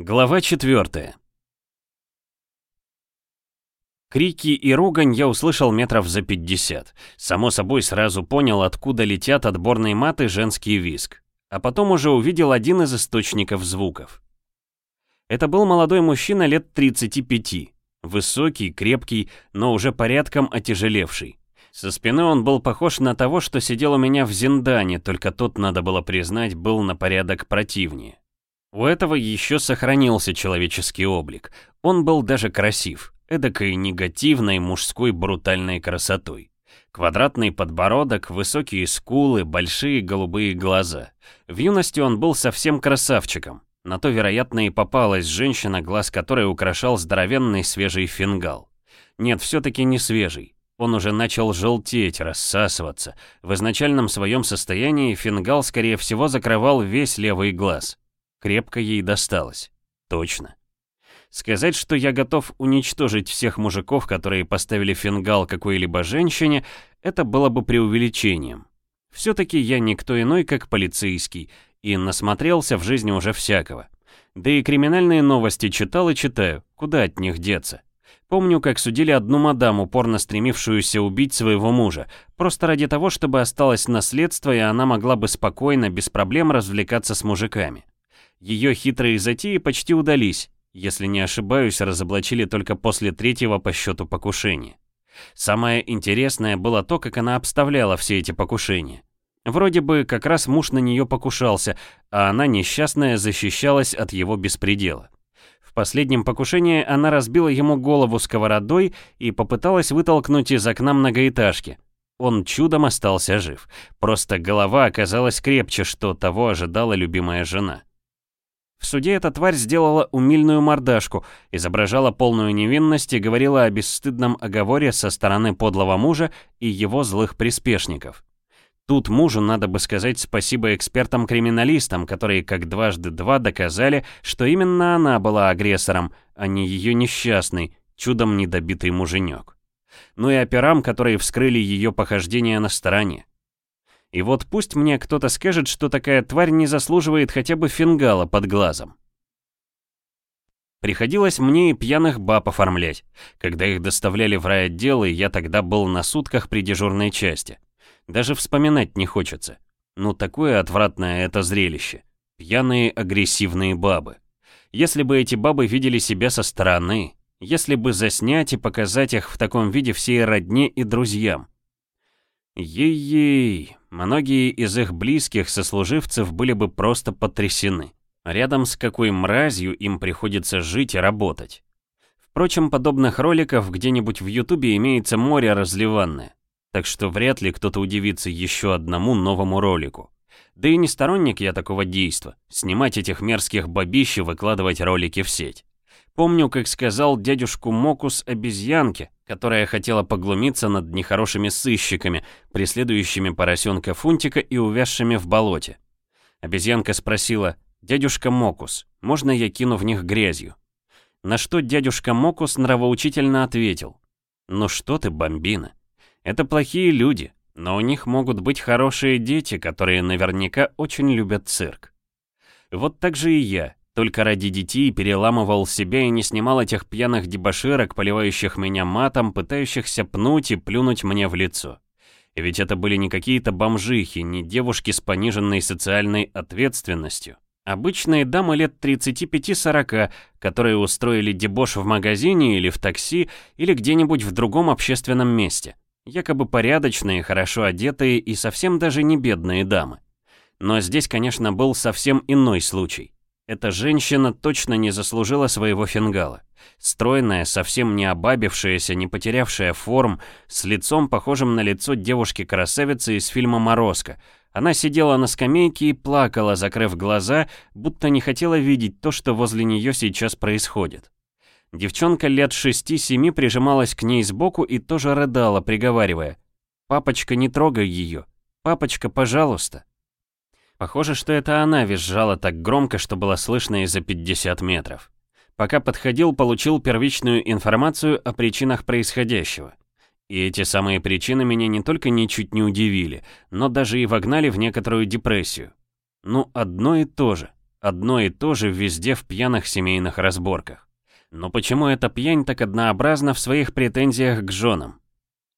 Глава 4 Крики и ругань я услышал метров за 50. Само собой сразу понял, откуда летят отборные маты женский виск. А потом уже увидел один из источников звуков. Это был молодой мужчина лет 35. Высокий, крепкий, но уже порядком отяжелевший. Со спины он был похож на того, что сидел у меня в Зиндане, только тот, надо было признать, был на порядок противнее. У этого еще сохранился человеческий облик. Он был даже красив, эдакой негативной мужской брутальной красотой. Квадратный подбородок, высокие скулы, большие голубые глаза. В юности он был совсем красавчиком. На то, вероятно, и попалась женщина, глаз которой украшал здоровенный свежий фингал. Нет, все-таки не свежий. Он уже начал желтеть, рассасываться. В изначальном своем состоянии фингал, скорее всего, закрывал весь левый глаз. Крепко ей досталось. Точно. Сказать, что я готов уничтожить всех мужиков, которые поставили фингал какой-либо женщине, это было бы преувеличением. Все-таки я никто иной, как полицейский, и насмотрелся в жизни уже всякого. Да и криминальные новости читал и читаю, куда от них деться. Помню, как судили одну мадам, упорно стремившуюся убить своего мужа, просто ради того, чтобы осталось наследство, и она могла бы спокойно, без проблем развлекаться с мужиками. Ее хитрые затеи почти удались, если не ошибаюсь, разоблачили только после третьего по счету покушения. Самое интересное было то, как она обставляла все эти покушения. Вроде бы как раз муж на нее покушался, а она несчастная защищалась от его беспредела. В последнем покушении она разбила ему голову сковородой и попыталась вытолкнуть из окна многоэтажки. Он чудом остался жив, просто голова оказалась крепче, что того ожидала любимая жена. В суде эта тварь сделала умильную мордашку, изображала полную невинность и говорила о бесстыдном оговоре со стороны подлого мужа и его злых приспешников. Тут мужу надо бы сказать спасибо экспертам-криминалистам, которые как дважды два доказали, что именно она была агрессором, а не ее несчастный, чудом недобитый муженек. Ну и операм, которые вскрыли ее похождения на стороне. И вот пусть мне кто-то скажет, что такая тварь не заслуживает хотя бы фингала под глазом. Приходилось мне и пьяных баб оформлять. Когда их доставляли в райотдел, и я тогда был на сутках при дежурной части. Даже вспоминать не хочется. Ну такое отвратное это зрелище. Пьяные агрессивные бабы. Если бы эти бабы видели себя со стороны, если бы заснять и показать их в таком виде всей родне и друзьям. Ей-ей, Многие из их близких сослуживцев были бы просто потрясены. Рядом с какой мразью им приходится жить и работать. Впрочем, подобных роликов где-нибудь в Ютубе имеется море разливанное. Так что вряд ли кто-то удивится еще одному новому ролику. Да и не сторонник я такого действа, снимать этих мерзких бабищ и выкладывать ролики в сеть. Помню, как сказал дядюшку Мокус обезьянке, которая хотела поглумиться над нехорошими сыщиками, преследующими поросенка Фунтика и увязшими в болоте. Обезьянка спросила, «Дядюшка Мокус, можно я кину в них грязью?» На что дядюшка Мокус нравоучительно ответил, «Ну что ты, бомбина? Это плохие люди, но у них могут быть хорошие дети, которые наверняка очень любят цирк». Вот так же и я, только ради детей переламывал себя и не снимал этих пьяных дебоширок, поливающих меня матом, пытающихся пнуть и плюнуть мне в лицо. И ведь это были не какие-то бомжихи, не девушки с пониженной социальной ответственностью. Обычные дамы лет 35-40, которые устроили дебош в магазине или в такси, или где-нибудь в другом общественном месте. Якобы порядочные, хорошо одетые и совсем даже не бедные дамы. Но здесь, конечно, был совсем иной случай. Эта женщина точно не заслужила своего фингала. Стройная, совсем не обабившаяся, не потерявшая форм, с лицом, похожим на лицо девушки-красавицы из фильма «Морозко». Она сидела на скамейке и плакала, закрыв глаза, будто не хотела видеть то, что возле нее сейчас происходит. Девчонка лет шести-семи прижималась к ней сбоку и тоже рыдала, приговаривая. «Папочка, не трогай ее! Папочка, пожалуйста!» Похоже, что это она визжала так громко, что было слышно и за 50 метров. Пока подходил, получил первичную информацию о причинах происходящего. И эти самые причины меня не только ничуть не удивили, но даже и вогнали в некоторую депрессию. Ну, одно и то же. Одно и то же везде в пьяных семейных разборках. Но почему эта пьянь так однообразна в своих претензиях к женам?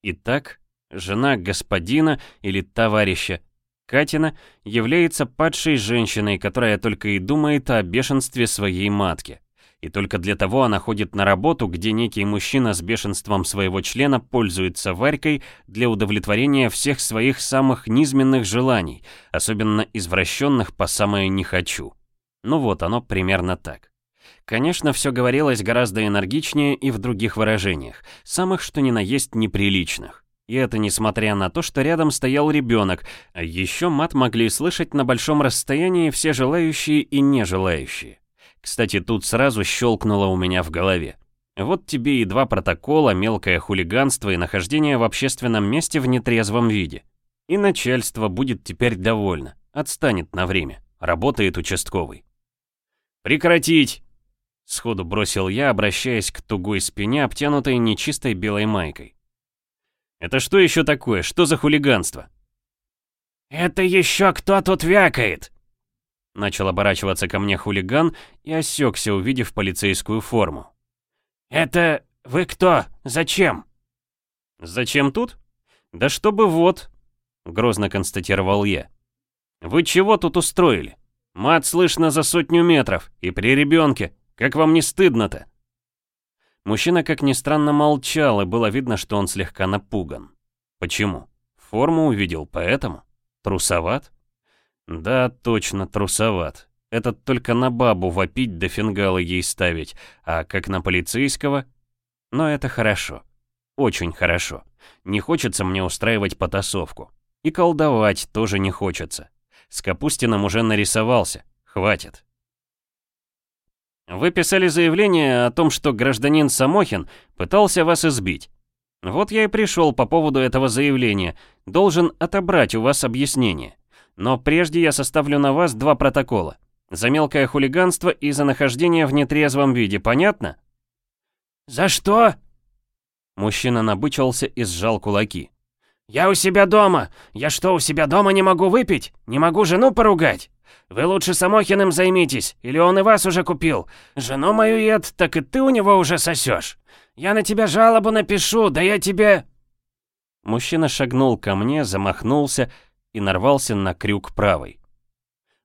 Итак, жена господина или товарища Катина является падшей женщиной, которая только и думает о бешенстве своей матки. И только для того она ходит на работу, где некий мужчина с бешенством своего члена пользуется Варькой для удовлетворения всех своих самых низменных желаний, особенно извращенных по самое «не хочу». Ну вот, оно примерно так. Конечно, все говорилось гораздо энергичнее и в других выражениях, самых что ни на есть неприличных. И это несмотря на то, что рядом стоял ребенок, а еще мат могли слышать на большом расстоянии все желающие и нежелающие. Кстати, тут сразу щелкнуло у меня в голове. Вот тебе и два протокола, мелкое хулиганство и нахождение в общественном месте в нетрезвом виде. И начальство будет теперь довольно, отстанет на время, работает участковый. «Прекратить!» Сходу бросил я, обращаясь к тугой спине, обтянутой нечистой белой майкой. «Это что еще такое? Что за хулиганство?» «Это еще кто тут вякает?» Начал оборачиваться ко мне хулиган и осекся, увидев полицейскую форму. «Это... вы кто? Зачем?» «Зачем тут? Да чтобы вот...» Грозно констатировал я. «Вы чего тут устроили? Мат слышно за сотню метров, и при ребенке. Как вам не стыдно-то?» Мужчина, как ни странно, молчал, и было видно, что он слегка напуган. Почему? Форму увидел, поэтому? Трусоват? Да, точно, трусоват. Этот только на бабу вопить да фингалы ей ставить, а как на полицейского? Но это хорошо. Очень хорошо. Не хочется мне устраивать потасовку. И колдовать тоже не хочется. С Капустиным уже нарисовался. Хватит. Вы писали заявление о том, что гражданин Самохин пытался вас избить. Вот я и пришел по поводу этого заявления. Должен отобрать у вас объяснение. Но прежде я составлю на вас два протокола. За мелкое хулиганство и за нахождение в нетрезвом виде, понятно? «За что?» Мужчина набычился и сжал кулаки. «Я у себя дома! Я что, у себя дома не могу выпить? Не могу жену поругать? Вы лучше Самохиным займитесь, или он и вас уже купил. Жену мою ед, так и ты у него уже сосешь. Я на тебя жалобу напишу, да я тебе...» Мужчина шагнул ко мне, замахнулся и нарвался на крюк правой.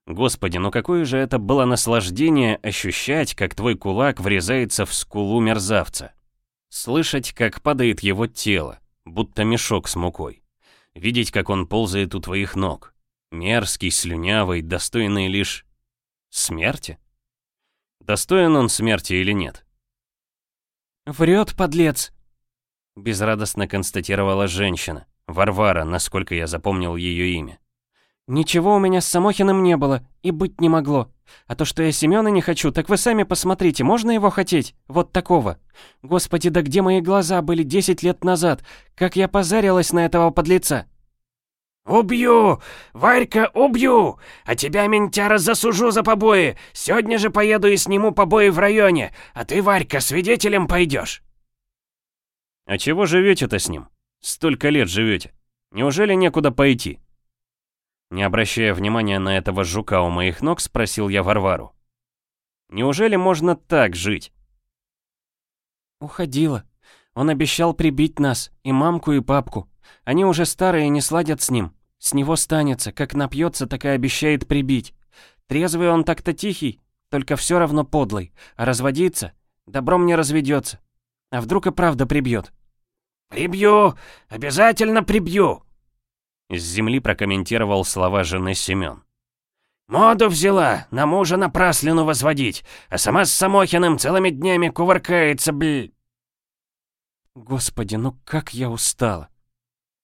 Господи, ну какое же это было наслаждение ощущать, как твой кулак врезается в скулу мерзавца. Слышать, как падает его тело, будто мешок с мукой. Видеть, как он ползает у твоих ног. Мерзкий, слюнявый, достойный лишь... смерти? Достоин он смерти или нет? «Врет, подлец!» Безрадостно констатировала женщина. Варвара, насколько я запомнил ее имя. «Ничего у меня с Самохиным не было, и быть не могло. А то, что я Семёна не хочу, так вы сами посмотрите, можно его хотеть? Вот такого. Господи, да где мои глаза были 10 лет назад? Как я позарилась на этого подлеца!» «Убью! Варька, убью! А тебя, ментяра, засужу за побои! Сегодня же поеду и сниму побои в районе, а ты, Варька, свидетелем пойдешь!» «А чего живете-то с ним?» Столько лет живете. Неужели некуда пойти?» Не обращая внимания на этого жука у моих ног, спросил я Варвару. «Неужели можно так жить?» «Уходила. Он обещал прибить нас, и мамку, и папку. Они уже старые, не сладят с ним. С него станется, как напьется, так и обещает прибить. Трезвый он так-то тихий, только все равно подлый. А разводиться? Добром не разведется. А вдруг и правда прибьет? «Прибью! Обязательно прибью!» С земли прокомментировал слова жены Семен. «Моду взяла, на мужа напраслину возводить, а сама с Самохиным целыми днями кувыркается, бл...» «Господи, ну как я устала!»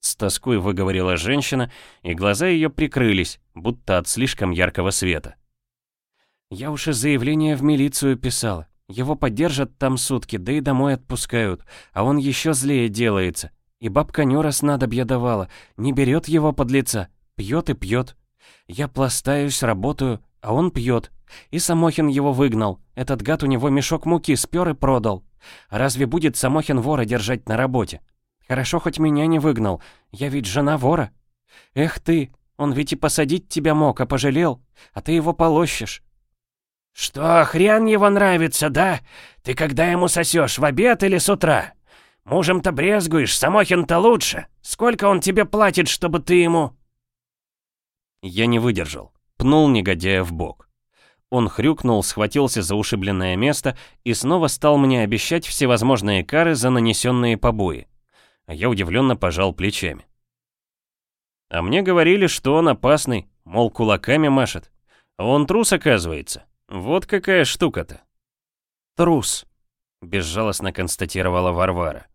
С тоской выговорила женщина, и глаза ее прикрылись, будто от слишком яркого света. «Я уж и заявление в милицию писала. Его поддержат там сутки, да и домой отпускают, а он еще злее делается. И бабка Нюра снадобья давала, не берет его под лица, пьет и пьет. Я пластаюсь, работаю, а он пьет. И Самохин его выгнал. Этот гад у него мешок муки спер и продал. Разве будет Самохин вора держать на работе? Хорошо, хоть меня не выгнал. Я ведь жена вора. Эх ты, он ведь и посадить тебя мог, а пожалел. А ты его полощешь. «Что, хрен его нравится, да? Ты когда ему сосешь, в обед или с утра? Мужем-то брезгуешь, Самохин-то лучше. Сколько он тебе платит, чтобы ты ему...» Я не выдержал, пнул негодяя в бок. Он хрюкнул, схватился за ушибленное место и снова стал мне обещать всевозможные кары за нанесенные побои. А я удивленно пожал плечами. А мне говорили, что он опасный, мол, кулаками машет. А он трус, оказывается. Вот какая штука-то. Трус, безжалостно констатировала Варвара.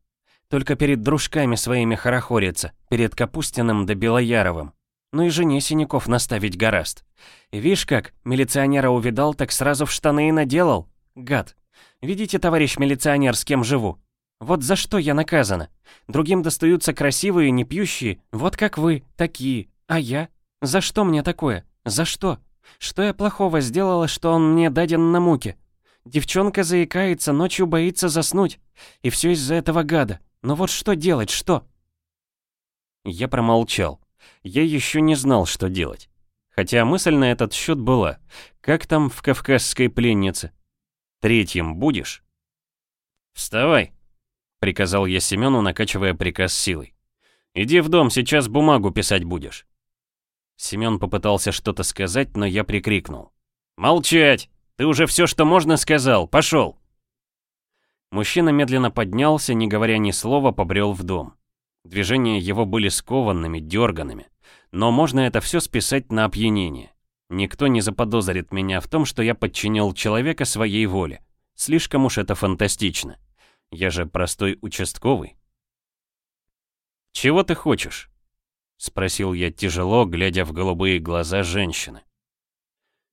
Только перед дружками своими хорохорится, перед Капустиным да Белояровым. Ну и жене синяков наставить гораст. И видишь как, милиционера увидал, так сразу в штаны и наделал. Гад. Видите, товарищ милиционер, с кем живу? Вот за что я наказана. Другим достаются красивые, не пьющие, вот как вы, такие. А я? За что мне такое? За что? Что я плохого сделала, что он мне даден на муки? Девчонка заикается, ночью боится заснуть. И все из-за этого гада. Но вот что делать, что? Я промолчал. Я еще не знал, что делать. Хотя мысль на этот счет была. Как там в «Кавказской пленнице»? Третьим будешь? «Вставай!» — приказал я Семену, накачивая приказ силой. «Иди в дом, сейчас бумагу писать будешь». Семен попытался что-то сказать, но я прикрикнул. «Молчать! Ты уже все, что можно, сказал. Пошел!» Мужчина медленно поднялся, не говоря ни слова, побрел в дом. Движения его были скованными, дерганными. Но можно это все списать на опьянение. Никто не заподозрит меня в том, что я подчинил человека своей воле. Слишком уж это фантастично. Я же простой участковый. «Чего ты хочешь?» — спросил я тяжело, глядя в голубые глаза женщины.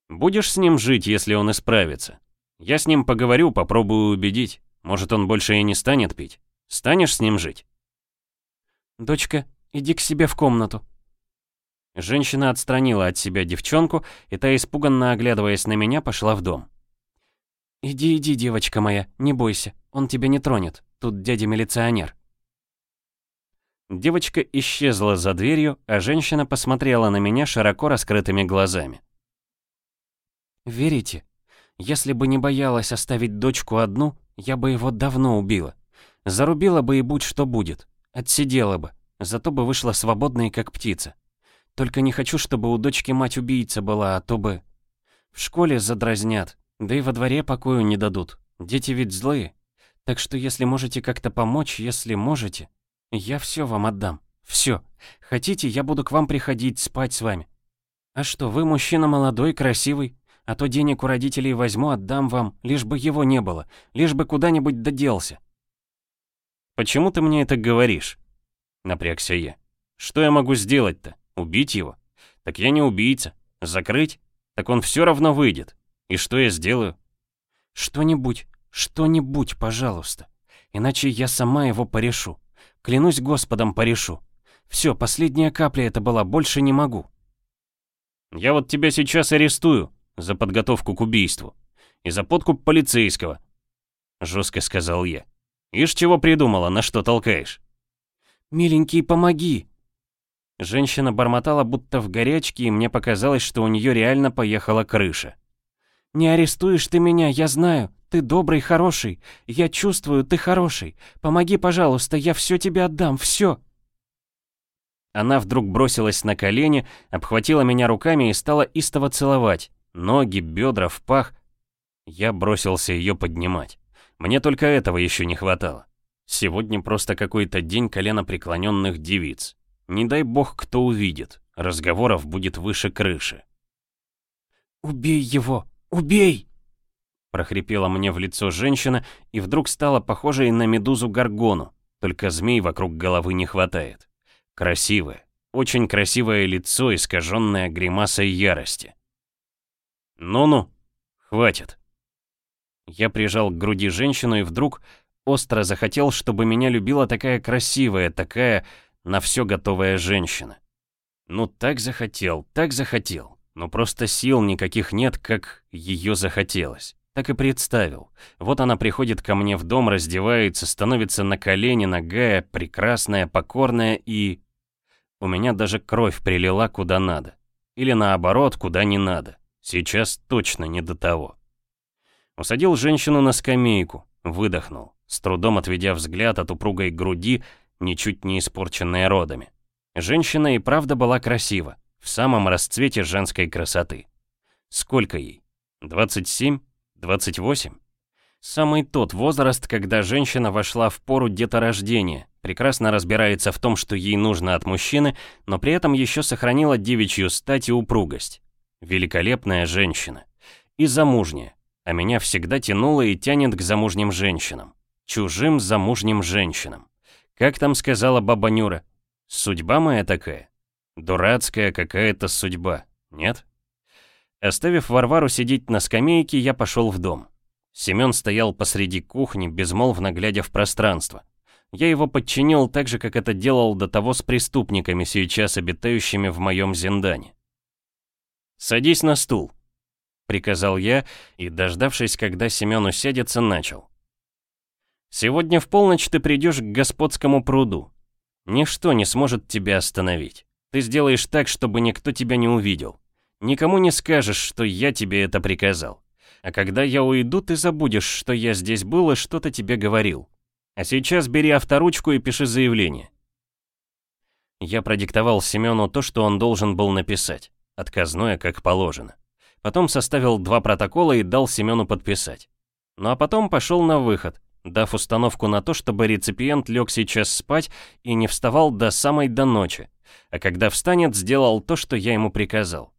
«Будешь с ним жить, если он исправится? Я с ним поговорю, попробую убедить. Может, он больше и не станет пить? Станешь с ним жить?» «Дочка, иди к себе в комнату». Женщина отстранила от себя девчонку, и та, испуганно оглядываясь на меня, пошла в дом. «Иди, иди, девочка моя, не бойся, он тебя не тронет, тут дядя-милиционер». Девочка исчезла за дверью, а женщина посмотрела на меня широко раскрытыми глазами. «Верите? Если бы не боялась оставить дочку одну, я бы его давно убила. Зарубила бы и будь что будет. Отсидела бы, зато бы вышла свободной, как птица. Только не хочу, чтобы у дочки мать убийца была, а то бы... В школе задразнят, да и во дворе покою не дадут. Дети ведь злые. Так что если можете как-то помочь, если можете, я все вам отдам. Все. Хотите, я буду к вам приходить, спать с вами. А что, вы мужчина молодой, красивый, а то денег у родителей возьму, отдам вам, лишь бы его не было, лишь бы куда-нибудь доделся. «Почему ты мне это говоришь?» Напрягся я. «Что я могу сделать-то? Убить его? Так я не убийца. Закрыть? Так он все равно выйдет. И что я сделаю?» «Что-нибудь, что-нибудь, пожалуйста. Иначе я сама его порешу. Клянусь Господом, порешу. Все, последняя капля это была, больше не могу». «Я вот тебя сейчас арестую за подготовку к убийству и за подкуп полицейского», — жестко сказал я. Ишь чего придумала, на что толкаешь? «Миленький, помоги!» Женщина бормотала будто в горячке, и мне показалось, что у нее реально поехала крыша. «Не арестуешь ты меня, я знаю. Ты добрый, хороший. Я чувствую, ты хороший. Помоги, пожалуйста, я все тебе отдам, все!» Она вдруг бросилась на колени, обхватила меня руками и стала истово целовать. Ноги, бедра, в пах. Я бросился ее поднимать. Мне только этого еще не хватало. Сегодня просто какой-то день коленопреклоненных девиц. Не дай бог, кто увидит. Разговоров будет выше крыши. «Убей его! Убей!» Прохрипела мне в лицо женщина и вдруг стала похожей на медузу Гаргону, только змей вокруг головы не хватает. Красивое, очень красивое лицо, искаженное гримасой ярости. «Ну-ну, хватит», я прижал к груди женщину и вдруг остро захотел, чтобы меня любила такая красивая, такая на все готовая женщина. Ну так захотел, так захотел. Но просто сил никаких нет, как ее захотелось. Так и представил. Вот она приходит ко мне в дом, раздевается, становится на колени, нагая, прекрасная, покорная и... У меня даже кровь прилила куда надо. Или наоборот, куда не надо. Сейчас точно не до того. Усадил женщину на скамейку, выдохнул, с трудом отведя взгляд от упругой груди, ничуть не испорченной родами. Женщина и правда была красива, в самом расцвете женской красоты. Сколько ей? 27? 28? Самый тот возраст, когда женщина вошла в пору деторождения, прекрасно разбирается в том, что ей нужно от мужчины, но при этом еще сохранила девичью стать и упругость. Великолепная женщина. И замужняя. А меня всегда тянуло и тянет к замужним женщинам. Чужим замужним женщинам. Как там сказала баба Нюра? Судьба моя такая. Дурацкая какая-то судьба, нет? Оставив Варвару сидеть на скамейке, я пошел в дом. Семен стоял посреди кухни, безмолвно глядя в пространство. Я его подчинил так же, как это делал до того с преступниками, сейчас обитающими в моем зиндане. «Садись на стул», — приказал я, и, дождавшись, когда Семен усядется, начал. «Сегодня в полночь ты придешь к господскому пруду. Ничто не сможет тебя остановить. Ты сделаешь так, чтобы никто тебя не увидел. Никому не скажешь, что я тебе это приказал. А когда я уйду, ты забудешь, что я здесь был и что-то тебе говорил. А сейчас бери авторучку и пиши заявление. Я продиктовал Семену то, что он должен был написать, отказное, как положено. Потом составил два протокола и дал Семену подписать. Ну а потом пошел на выход, дав установку на то, чтобы реципиент лег сейчас спать и не вставал до самой до ночи, а когда встанет, сделал то, что я ему приказал.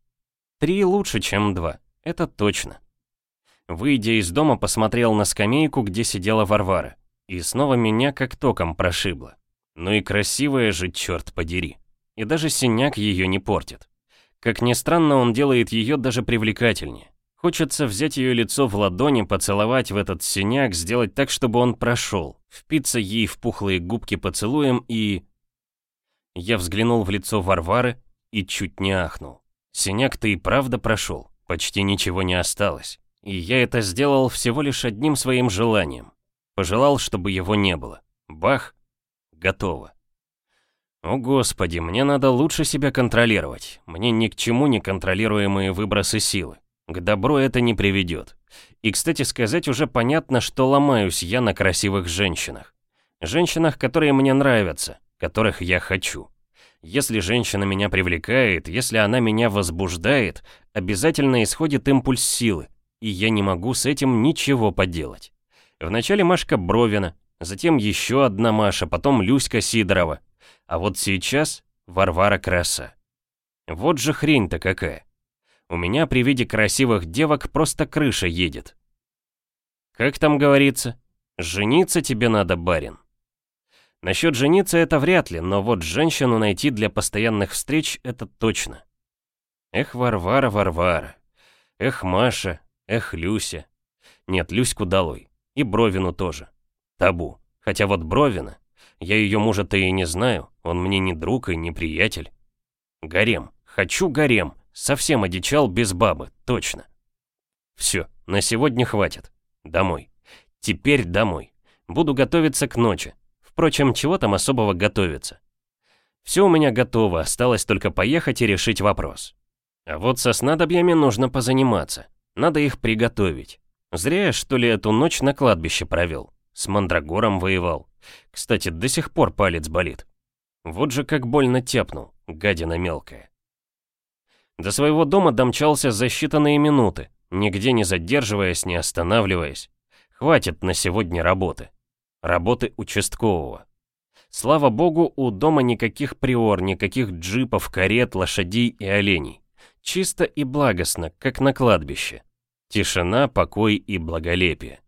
Три лучше, чем два, это точно. Выйдя из дома, посмотрел на скамейку, где сидела Варвара. И снова меня как током прошибло. Ну и красивая же, черт подери. И даже синяк ее не портит. Как ни странно, он делает ее даже привлекательнее. Хочется взять ее лицо в ладони, поцеловать в этот синяк, сделать так, чтобы он прошел, впиться ей в пухлые губки поцелуем и... Я взглянул в лицо Варвары и чуть не ахнул. Синяк-то и правда прошел, почти ничего не осталось. И я это сделал всего лишь одним своим желанием. Пожелал, чтобы его не было. Бах! Готово. О господи, мне надо лучше себя контролировать. Мне ни к чему не контролируемые выбросы силы. К добру это не приведет. И, кстати сказать, уже понятно, что ломаюсь я на красивых женщинах. Женщинах, которые мне нравятся, которых я хочу. Если женщина меня привлекает, если она меня возбуждает, обязательно исходит импульс силы, и я не могу с этим ничего поделать. Вначале Машка Бровина, затем еще одна Маша, потом Люська Сидорова. А вот сейчас Варвара Краса. Вот же хрень-то какая. У меня при виде красивых девок просто крыша едет. Как там говорится? Жениться тебе надо, барин. Насчет жениться это вряд ли, но вот женщину найти для постоянных встреч это точно. Эх, Варвара, Варвара. Эх, Маша, Эх, Люся. Нет, Люську долой. И Бровину тоже. Табу. Хотя вот Бровина, я ее мужа-то и не знаю, он мне не друг и не приятель. Гарем. Хочу гарем. Совсем одичал без бабы, точно. Все, на сегодня хватит. Домой. Теперь домой. Буду готовиться к ночи. Впрочем, чего там особого готовиться? Все у меня готово, осталось только поехать и решить вопрос. А вот со снадобьями нужно позаниматься. Надо их приготовить. Зря я, что ли, эту ночь на кладбище провел. С мандрагором воевал. Кстати, до сих пор палец болит. Вот же как больно тяпнул, гадина мелкая. До своего дома домчался за считанные минуты, нигде не задерживаясь, не останавливаясь. Хватит на сегодня работы. Работы участкового. Слава богу, у дома никаких приор, никаких джипов, карет, лошадей и оленей. Чисто и благостно, как на кладбище. Тишина, покой и благолепие.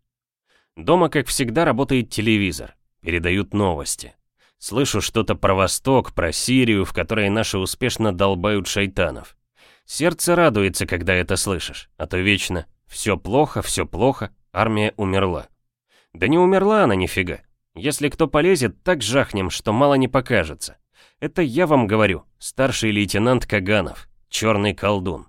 Дома, как всегда, работает телевизор. Передают новости. Слышу что-то про Восток, про Сирию, в которой наши успешно долбают шайтанов. Сердце радуется, когда это слышишь, а то вечно «все плохо, все плохо, армия умерла». Да не умерла она нифига. Если кто полезет, так жахнем, что мало не покажется. Это я вам говорю, старший лейтенант Каганов. Черный колдун.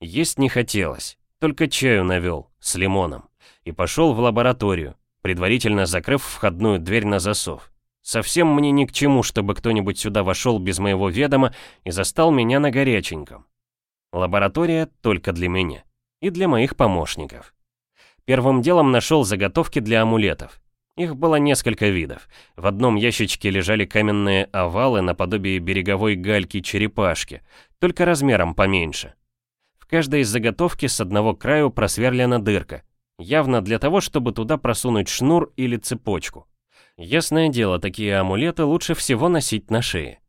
Есть не хотелось, только чаю навел, с лимоном, и пошел в лабораторию, предварительно закрыв входную дверь на засов. Совсем мне ни к чему, чтобы кто-нибудь сюда вошел без моего ведома и застал меня на горяченьком. Лаборатория только для меня. и для моих помощников. Первым делом нашел заготовки для амулетов. Их было несколько видов. В одном ящичке лежали каменные овалы наподобие береговой гальки-черепашки, только размером поменьше. В каждой из заготовки с одного краю просверлена дырка, явно для того, чтобы туда просунуть шнур или цепочку. Ясное дело, такие амулеты лучше всего носить на шее.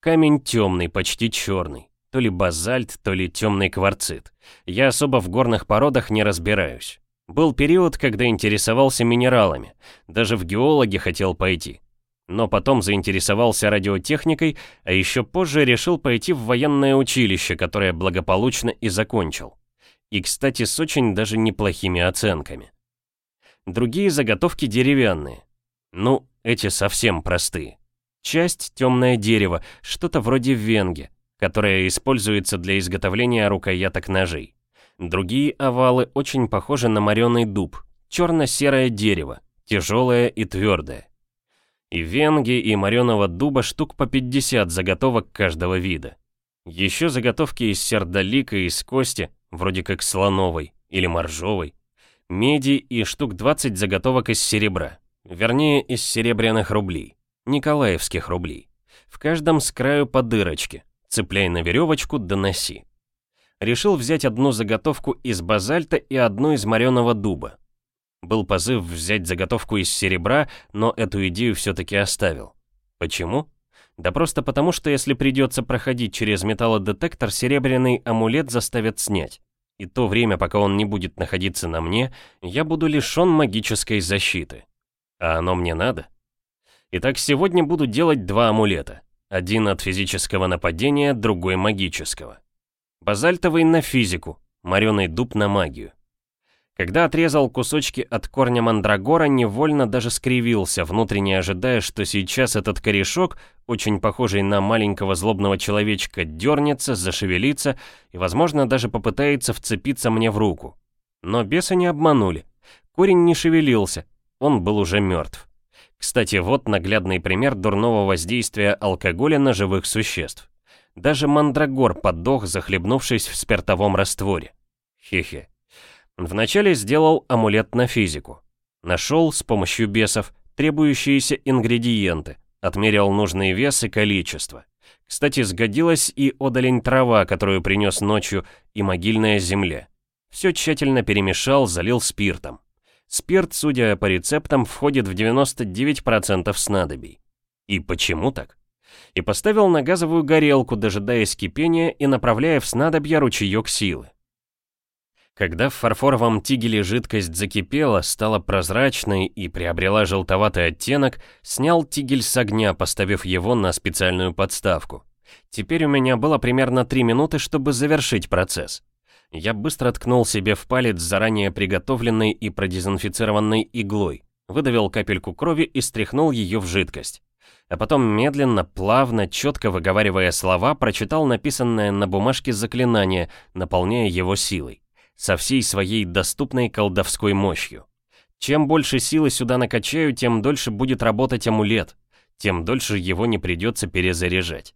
Камень темный, почти черный. То ли базальт, то ли темный кварцит. Я особо в горных породах не разбираюсь. Был период, когда интересовался минералами, даже в геологи хотел пойти. Но потом заинтересовался радиотехникой, а еще позже решил пойти в военное училище, которое благополучно и закончил. И, кстати, с очень даже неплохими оценками. Другие заготовки деревянные. Ну, эти совсем простые. Часть темное дерево, что-то вроде венги, которое используется для изготовления рукояток ножей. Другие овалы очень похожи на мореный дуб, черно-серое дерево, тяжелое и твердое. И венги, и мореного дуба штук по 50 заготовок каждого вида. Еще заготовки из сердолика из кости, вроде как слоновой или моржовой. Меди и штук 20 заготовок из серебра, вернее из серебряных рублей, николаевских рублей. В каждом с краю по дырочке, цепляй на веревочку, доноси решил взять одну заготовку из базальта и одну из мореного дуба. Был позыв взять заготовку из серебра, но эту идею все-таки оставил. Почему? Да просто потому, что если придется проходить через металлодетектор, серебряный амулет заставят снять. И то время, пока он не будет находиться на мне, я буду лишен магической защиты. А оно мне надо? Итак, сегодня буду делать два амулета. Один от физического нападения, другой магического. Базальтовый на физику, мореный дуб на магию. Когда отрезал кусочки от корня мандрагора, невольно даже скривился, внутренне ожидая, что сейчас этот корешок, очень похожий на маленького злобного человечка, дернется, зашевелится и, возможно, даже попытается вцепиться мне в руку. Но бесы не обманули. Корень не шевелился, он был уже мертв. Кстати, вот наглядный пример дурного воздействия алкоголя на живых существ. Даже мандрагор подох, захлебнувшись в спиртовом растворе. Хе-хе. Вначале сделал амулет на физику. Нашел с помощью бесов требующиеся ингредиенты, отмерил нужный вес и количество. Кстати, сгодилась и одолень трава, которую принес ночью, и могильная земля. Все тщательно перемешал, залил спиртом. Спирт, судя по рецептам, входит в 99% снадобий. И почему так? И поставил на газовую горелку, дожидаясь кипения и направляя в снадобье ручеек силы. Когда в фарфоровом тигеле жидкость закипела, стала прозрачной и приобрела желтоватый оттенок, снял тигель с огня, поставив его на специальную подставку. Теперь у меня было примерно 3 минуты, чтобы завершить процесс. Я быстро ткнул себе в палец заранее приготовленной и продезинфицированной иглой, выдавил капельку крови и стряхнул ее в жидкость а потом медленно, плавно, четко выговаривая слова, прочитал написанное на бумажке заклинание, наполняя его силой, со всей своей доступной колдовской мощью. Чем больше силы сюда накачаю, тем дольше будет работать амулет, тем дольше его не придется перезаряжать.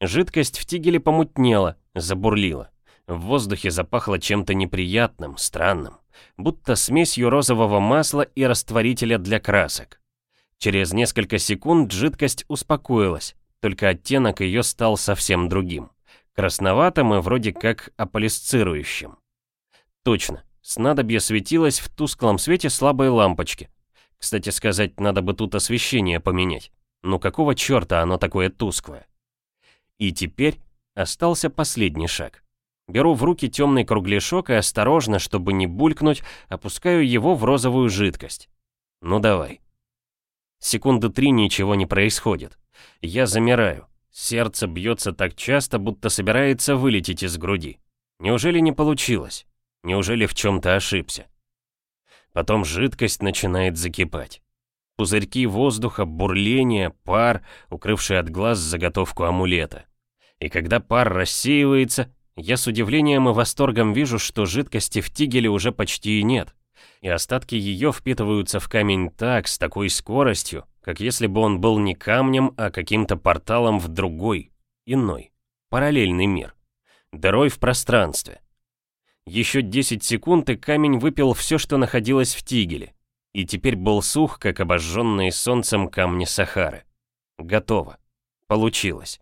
Жидкость в тигеле помутнела, забурлила. В воздухе запахло чем-то неприятным, странным, будто смесью розового масла и растворителя для красок. Через несколько секунд жидкость успокоилась, только оттенок ее стал совсем другим. Красноватым и вроде как аполисцирующим. Точно, снадобье светилось в тусклом свете слабой лампочки. Кстати сказать, надо бы тут освещение поменять. Ну какого черта оно такое тусклое? И теперь остался последний шаг. Беру в руки темный кругляшок и осторожно, чтобы не булькнуть, опускаю его в розовую жидкость. Ну давай. Секунды три ничего не происходит. Я замираю. Сердце бьется так часто, будто собирается вылететь из груди. Неужели не получилось? Неужели в чем-то ошибся? Потом жидкость начинает закипать. Пузырьки воздуха, бурление, пар, укрывший от глаз заготовку амулета. И когда пар рассеивается, я с удивлением и восторгом вижу, что жидкости в тигеле уже почти и нет и остатки ее впитываются в камень так, с такой скоростью, как если бы он был не камнем, а каким-то порталом в другой, иной, параллельный мир. Дырой в пространстве. Еще 10 секунд, и камень выпил все, что находилось в тигеле. И теперь был сух, как обожженные солнцем камни Сахары. Готово. Получилось.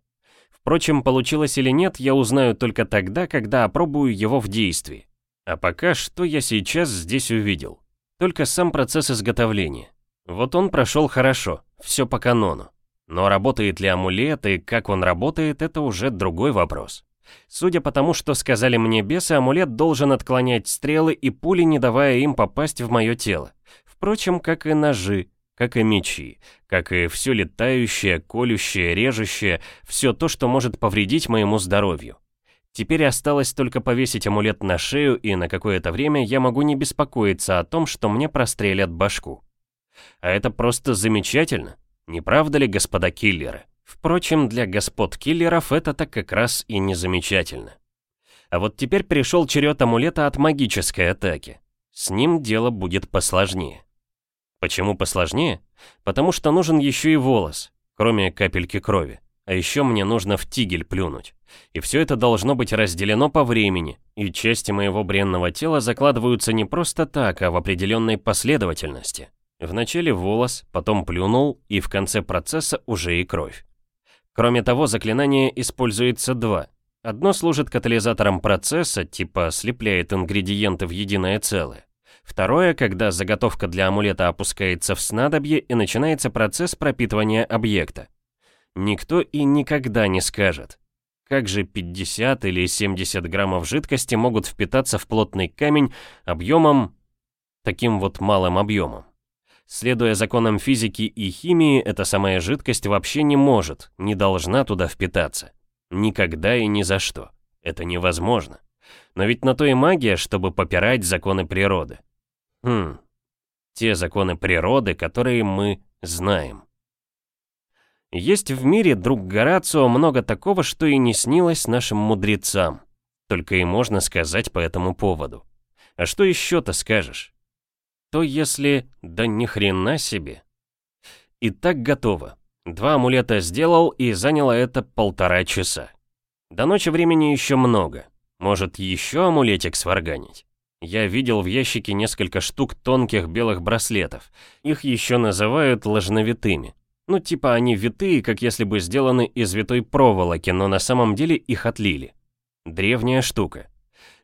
Впрочем, получилось или нет, я узнаю только тогда, когда опробую его в действии. А пока что я сейчас здесь увидел? Только сам процесс изготовления. Вот он прошел хорошо, все по канону. Но работает ли амулет и как он работает, это уже другой вопрос. Судя по тому, что сказали мне бесы, амулет должен отклонять стрелы и пули, не давая им попасть в мое тело. Впрочем, как и ножи, как и мечи, как и все летающее, колющее, режущее, все то, что может повредить моему здоровью. Теперь осталось только повесить амулет на шею, и на какое-то время я могу не беспокоиться о том, что мне прострелят башку. А это просто замечательно, не правда ли, господа киллеры? Впрочем, для господ киллеров это-то как раз и не замечательно. А вот теперь пришел черед амулета от магической атаки. С ним дело будет посложнее. Почему посложнее? Потому что нужен еще и волос, кроме капельки крови. А еще мне нужно в тигель плюнуть. И все это должно быть разделено по времени, и части моего бренного тела закладываются не просто так, а в определенной последовательности. Вначале волос, потом плюнул, и в конце процесса уже и кровь. Кроме того, заклинание используется два. Одно служит катализатором процесса, типа слепляет ингредиенты в единое целое. Второе, когда заготовка для амулета опускается в снадобье и начинается процесс пропитывания объекта. Никто и никогда не скажет, как же 50 или 70 граммов жидкости могут впитаться в плотный камень объемом, таким вот малым объемом. Следуя законам физики и химии, эта самая жидкость вообще не может, не должна туда впитаться. Никогда и ни за что. Это невозможно. Но ведь на то и магия, чтобы попирать законы природы. Хм, те законы природы, которые мы знаем. Есть в мире, друг Горацио, много такого, что и не снилось нашим мудрецам. Только и можно сказать по этому поводу. А что еще-то скажешь? Что если... Да ни хрена себе. И так готово. Два амулета сделал и заняло это полтора часа. До ночи времени еще много. Может, еще амулетик сварганить? Я видел в ящике несколько штук тонких белых браслетов. Их еще называют ложновитыми. Ну, типа они витые, как если бы сделаны из витой проволоки, но на самом деле их отлили. Древняя штука.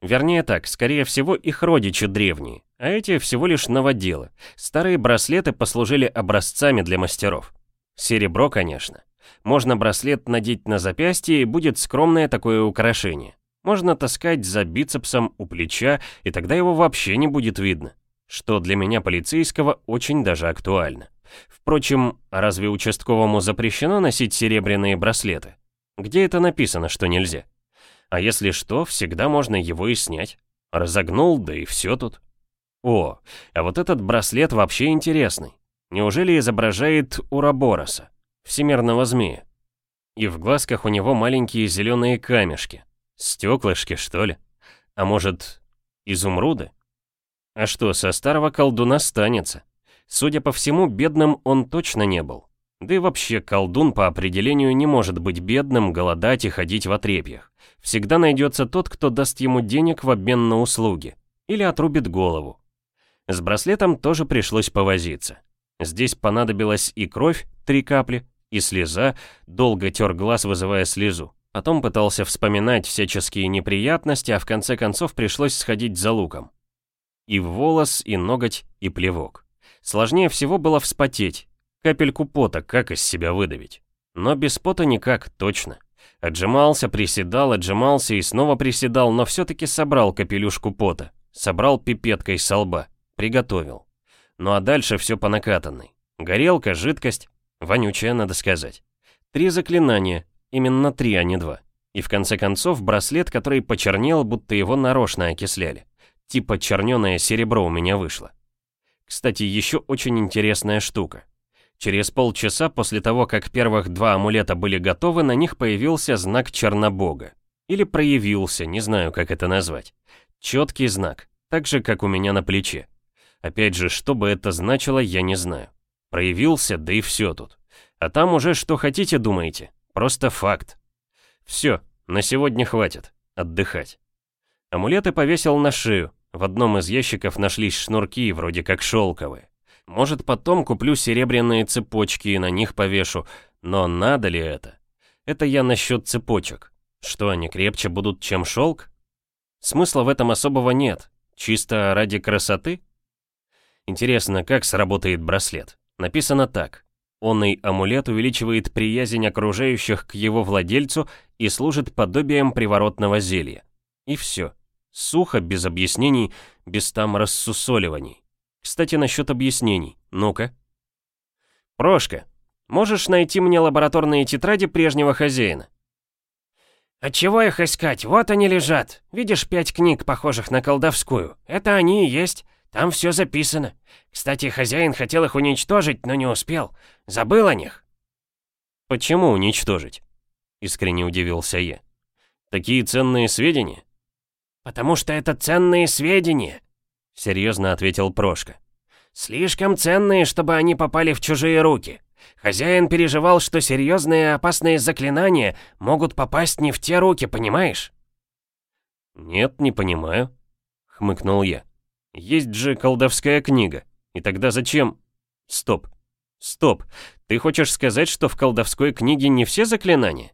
Вернее так, скорее всего, их родичи древние, а эти всего лишь новоделы. Старые браслеты послужили образцами для мастеров. Серебро, конечно. Можно браслет надеть на запястье, и будет скромное такое украшение. Можно таскать за бицепсом у плеча, и тогда его вообще не будет видно. Что для меня полицейского очень даже актуально. Впрочем, разве участковому запрещено носить серебряные браслеты? Где это написано, что нельзя? А если что, всегда можно его и снять. Разогнул, да и все тут. О, а вот этот браслет вообще интересный. Неужели изображает Урабороса, всемирного змея? И в глазках у него маленькие зеленые камешки. Стеклышки, что ли? А может, изумруды? А что, со старого колдуна станется? Судя по всему, бедным он точно не был. Да и вообще, колдун по определению не может быть бедным, голодать и ходить в отрепьях. Всегда найдется тот, кто даст ему денег в обмен на услуги. Или отрубит голову. С браслетом тоже пришлось повозиться. Здесь понадобилась и кровь, три капли, и слеза, долго тер глаз, вызывая слезу. Потом пытался вспоминать всяческие неприятности, а в конце концов пришлось сходить за луком. И волос, и ноготь, и плевок. Сложнее всего было вспотеть. Капельку пота как из себя выдавить? Но без пота никак, точно. Отжимался, приседал, отжимался и снова приседал, но все-таки собрал капелюшку пота. Собрал пипеткой со лба. Приготовил. Ну а дальше все по накатанной. Горелка, жидкость. Вонючая, надо сказать. Три заклинания. Именно три, а не два. И в конце концов браслет, который почернел, будто его нарочно окисляли. Типа черненое серебро у меня вышло. Кстати, еще очень интересная штука. Через полчаса после того, как первых два амулета были готовы, на них появился знак Чернобога. Или проявился, не знаю, как это назвать. Четкий знак, так же, как у меня на плече. Опять же, что бы это значило, я не знаю. Проявился, да и все тут. А там уже что хотите, думаете. Просто факт. Все, на сегодня хватит. Отдыхать. Амулеты повесил на шею. В одном из ящиков нашлись шнурки, вроде как шелковые. Может, потом куплю серебряные цепочки и на них повешу. Но надо ли это? Это я насчет цепочек. Что, они крепче будут, чем шелк? Смысла в этом особого нет. Чисто ради красоты? Интересно, как сработает браслет? Написано так. Онный амулет увеличивает приязнь окружающих к его владельцу и служит подобием приворотного зелья. И все. Сухо, без объяснений, без там рассусоливаний. Кстати, насчет объяснений. Ну-ка. Прошка, можешь найти мне лабораторные тетради прежнего хозяина? «А чего их искать? Вот они лежат. Видишь пять книг, похожих на колдовскую? Это они и есть. Там все записано. Кстати, хозяин хотел их уничтожить, но не успел. Забыл о них». «Почему уничтожить?» Искренне удивился я. «Такие ценные сведения?» «Потому что это ценные сведения», — серьезно ответил Прошка. «Слишком ценные, чтобы они попали в чужие руки. Хозяин переживал, что серьезные опасные заклинания могут попасть не в те руки, понимаешь? «Нет, не понимаю», — хмыкнул я. «Есть же колдовская книга. И тогда зачем...» «Стоп. Стоп. Ты хочешь сказать, что в колдовской книге не все заклинания?»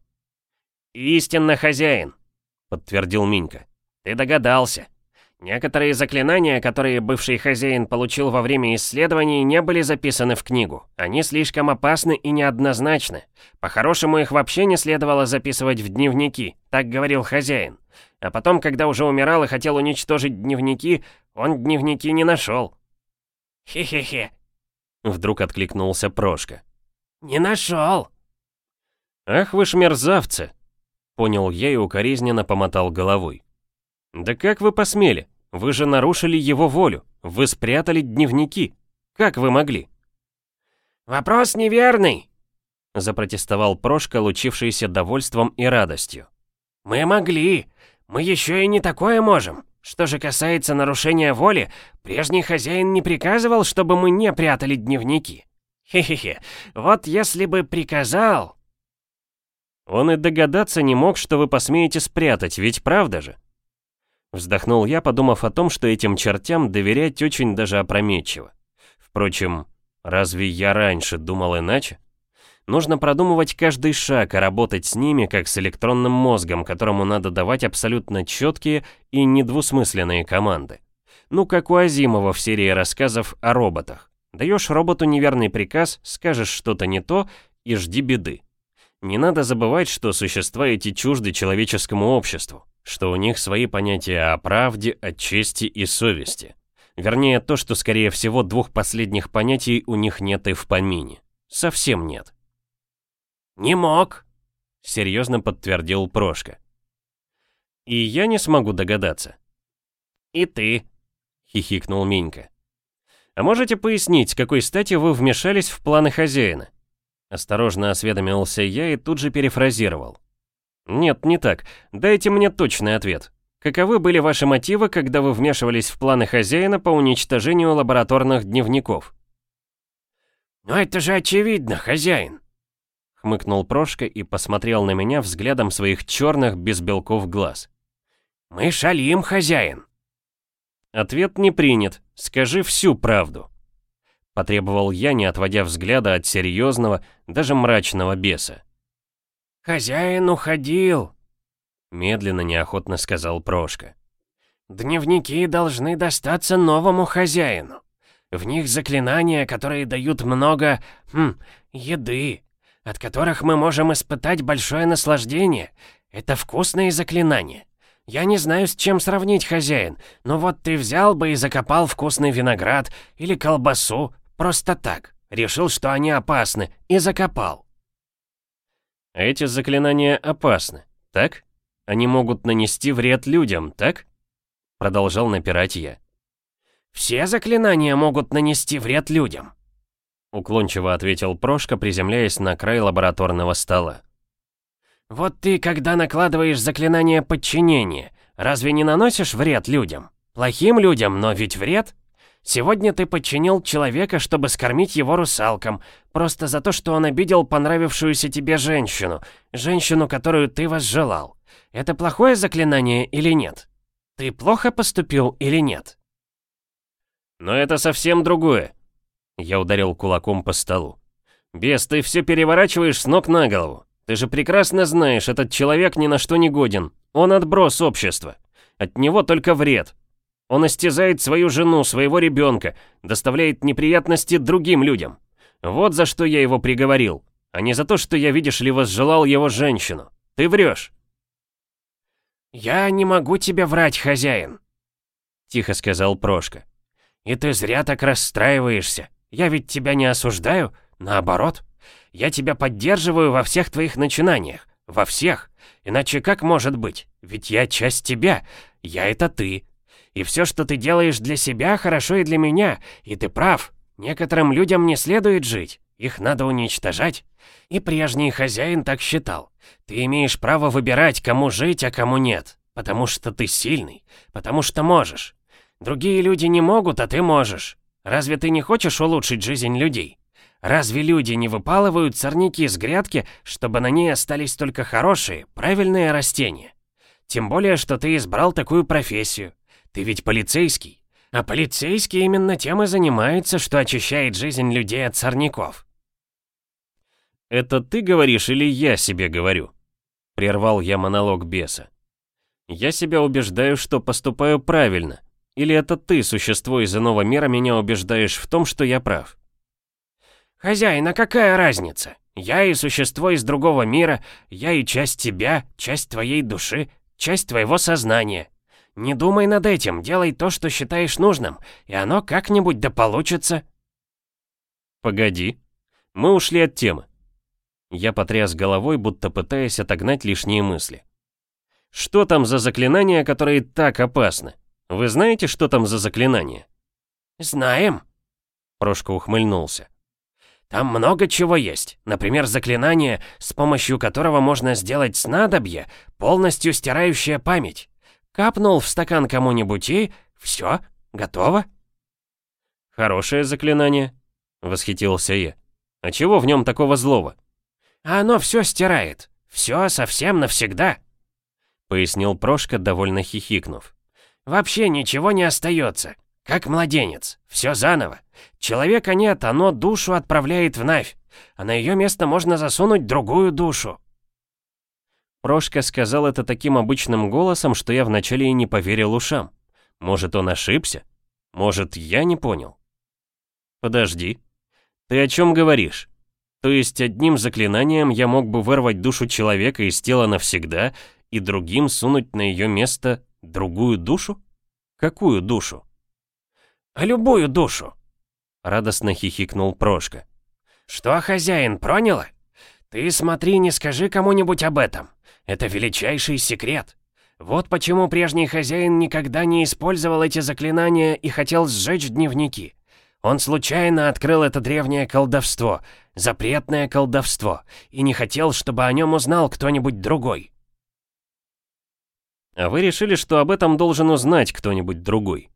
«Истинно хозяин», — подтвердил Минька. «Ты догадался. Некоторые заклинания, которые бывший хозяин получил во время исследований, не были записаны в книгу. Они слишком опасны и неоднозначны. По-хорошему их вообще не следовало записывать в дневники, так говорил хозяин. А потом, когда уже умирал и хотел уничтожить дневники, он дневники не нашел. «Хе-хе-хе», — вдруг откликнулся Прошка. «Не нашел!» «Ах вы ж мерзавцы!» — понял я и укоризненно помотал головой. «Да как вы посмели? Вы же нарушили его волю. Вы спрятали дневники. Как вы могли?» «Вопрос неверный!» Запротестовал Прошка, лучившийся довольством и радостью. «Мы могли. Мы еще и не такое можем. Что же касается нарушения воли, прежний хозяин не приказывал, чтобы мы не прятали дневники. Хе-хе-хе. Вот если бы приказал...» Он и догадаться не мог, что вы посмеете спрятать, ведь правда же? Вздохнул я, подумав о том, что этим чертям доверять очень даже опрометчиво. Впрочем, разве я раньше думал иначе? Нужно продумывать каждый шаг, а работать с ними, как с электронным мозгом, которому надо давать абсолютно четкие и недвусмысленные команды. Ну, как у Азимова в серии рассказов о роботах. Даешь роботу неверный приказ, скажешь что-то не то и жди беды. Не надо забывать, что существа эти чужды человеческому обществу что у них свои понятия о правде, о чести и совести. Вернее, то, что, скорее всего, двух последних понятий у них нет и в помине. Совсем нет. «Не мог», — серьезно подтвердил Прошка. «И я не смогу догадаться». «И ты», — хихикнул Минька. «А можете пояснить, какой стати вы вмешались в планы хозяина?» Осторожно осведомился я и тут же перефразировал. Нет, не так. Дайте мне точный ответ. Каковы были ваши мотивы, когда вы вмешивались в планы хозяина по уничтожению лабораторных дневников? «Ну это же очевидно, хозяин!» Хмыкнул Прошка и посмотрел на меня взглядом своих черных, без белков глаз. «Мы шалим, хозяин!» «Ответ не принят. Скажи всю правду!» Потребовал я, не отводя взгляда от серьезного, даже мрачного беса. «Хозяин уходил», — медленно, неохотно сказал Прошка. «Дневники должны достаться новому хозяину. В них заклинания, которые дают много, хм, еды, от которых мы можем испытать большое наслаждение. Это вкусные заклинания. Я не знаю, с чем сравнить, хозяин, но вот ты взял бы и закопал вкусный виноград или колбасу просто так. Решил, что они опасны, и закопал. Эти заклинания опасны, так? Они могут нанести вред людям, так? Продолжал напирать я. Все заклинания могут нанести вред людям. Уклончиво ответил Прошка, приземляясь на край лабораторного стола. Вот ты, когда накладываешь заклинание подчинения, разве не наносишь вред людям? Плохим людям, но ведь вред? Сегодня ты подчинил человека, чтобы скормить его русалкам, просто за то, что он обидел понравившуюся тебе женщину, женщину, которую ты возжелал. Это плохое заклинание или нет? ты плохо поступил или нет?» «Но это совсем другое», — я ударил кулаком по столу. «Бес, ты все переворачиваешь с ног на голову. Ты же прекрасно знаешь, этот человек ни на что не годен. Он отброс общества. От него только вред. Он истязает свою жену, своего ребенка, доставляет неприятности другим людям. Вот за что я его приговорил, а не за то, что я, видишь ли, возжелал его женщину. Ты врешь. «Я не могу тебе врать, хозяин», — тихо сказал Прошка. «И ты зря так расстраиваешься. Я ведь тебя не осуждаю, наоборот. Я тебя поддерживаю во всех твоих начинаниях, во всех. Иначе как может быть? Ведь я часть тебя, я это ты, и все, что ты делаешь для себя, хорошо и для меня. И ты прав. Некоторым людям не следует жить. Их надо уничтожать. И прежний хозяин так считал. Ты имеешь право выбирать, кому жить, а кому нет. Потому что ты сильный. Потому что можешь. Другие люди не могут, а ты можешь. Разве ты не хочешь улучшить жизнь людей? Разве люди не выпалывают сорняки с грядки, чтобы на ней остались только хорошие, правильные растения? Тем более, что ты избрал такую профессию. Ты ведь полицейский. А полицейский именно тем и занимается, что очищает жизнь людей от сорняков. «Это ты говоришь или я себе говорю?» Прервал я монолог беса. «Я себя убеждаю, что поступаю правильно. Или это ты, существо из иного мира, меня убеждаешь в том, что я прав?» «Хозяин, а какая разница? Я и существо из другого мира, я и часть тебя, часть твоей души, часть твоего сознания. Не думай над этим, делай то, что считаешь нужным, и оно как-нибудь да получится. Погоди. Мы ушли от темы. Я потряс головой, будто пытаясь отогнать лишние мысли. Что там за заклинания, которые так опасны? Вы знаете, что там за заклинания? Знаем. Прошка ухмыльнулся. Там много чего есть. Например, заклинание, с помощью которого можно сделать снадобье, полностью стирающее память. Капнул в стакан кому-нибудь и... все, готово. Хорошее заклинание, восхитился я. А чего в нем такого злого? А оно все стирает. Все совсем навсегда. Пояснил Прошка, довольно хихикнув. Вообще ничего не остается. Как младенец. Все заново. Человека нет, оно душу отправляет в Навь. А на ее место можно засунуть другую душу. Прошка сказал это таким обычным голосом, что я вначале и не поверил ушам. Может, он ошибся? Может, я не понял? Подожди. Ты о чем говоришь? То есть одним заклинанием я мог бы вырвать душу человека из тела навсегда и другим сунуть на ее место другую душу? Какую душу? А любую душу. Радостно хихикнул Прошка. Что, хозяин, проняла? Ты смотри, не скажи кому-нибудь об этом. Это величайший секрет. Вот почему прежний хозяин никогда не использовал эти заклинания и хотел сжечь дневники. Он случайно открыл это древнее колдовство, запретное колдовство, и не хотел, чтобы о нем узнал кто-нибудь другой. «А вы решили, что об этом должен узнать кто-нибудь другой?»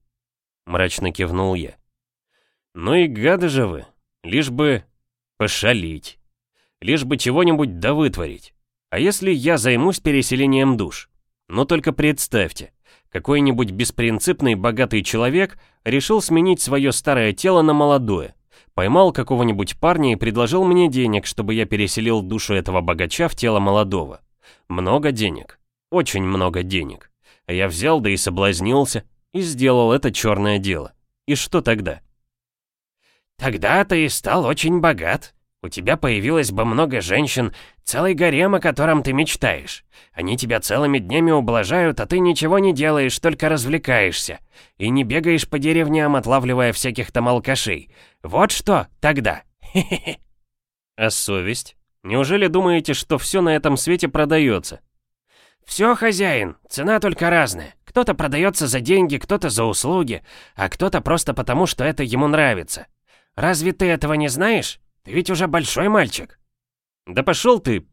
Мрачно кивнул я. «Ну и гады же вы, лишь бы пошалить, лишь бы чего-нибудь да вытворить. А если я займусь переселением душ? Ну только представьте, какой-нибудь беспринципный богатый человек решил сменить свое старое тело на молодое, поймал какого-нибудь парня и предложил мне денег, чтобы я переселил душу этого богача в тело молодого. Много денег. Очень много денег. А я взял да и соблазнился, и сделал это черное дело. И что тогда? Тогда ты стал очень богат, у тебя появилось бы много женщин, целый гарем, о котором ты мечтаешь. Они тебя целыми днями ублажают, а ты ничего не делаешь, только развлекаешься. И не бегаешь по деревням, отлавливая всяких там алкашей. Вот что тогда. Хе-хе-хе. А совесть? Неужели думаете, что все на этом свете продается? Все, хозяин, цена только разная. Кто-то продается за деньги, кто-то за услуги, а кто-то просто потому, что это ему нравится. Разве ты этого не знаешь? Ты ведь уже большой мальчик. Да пошел ты,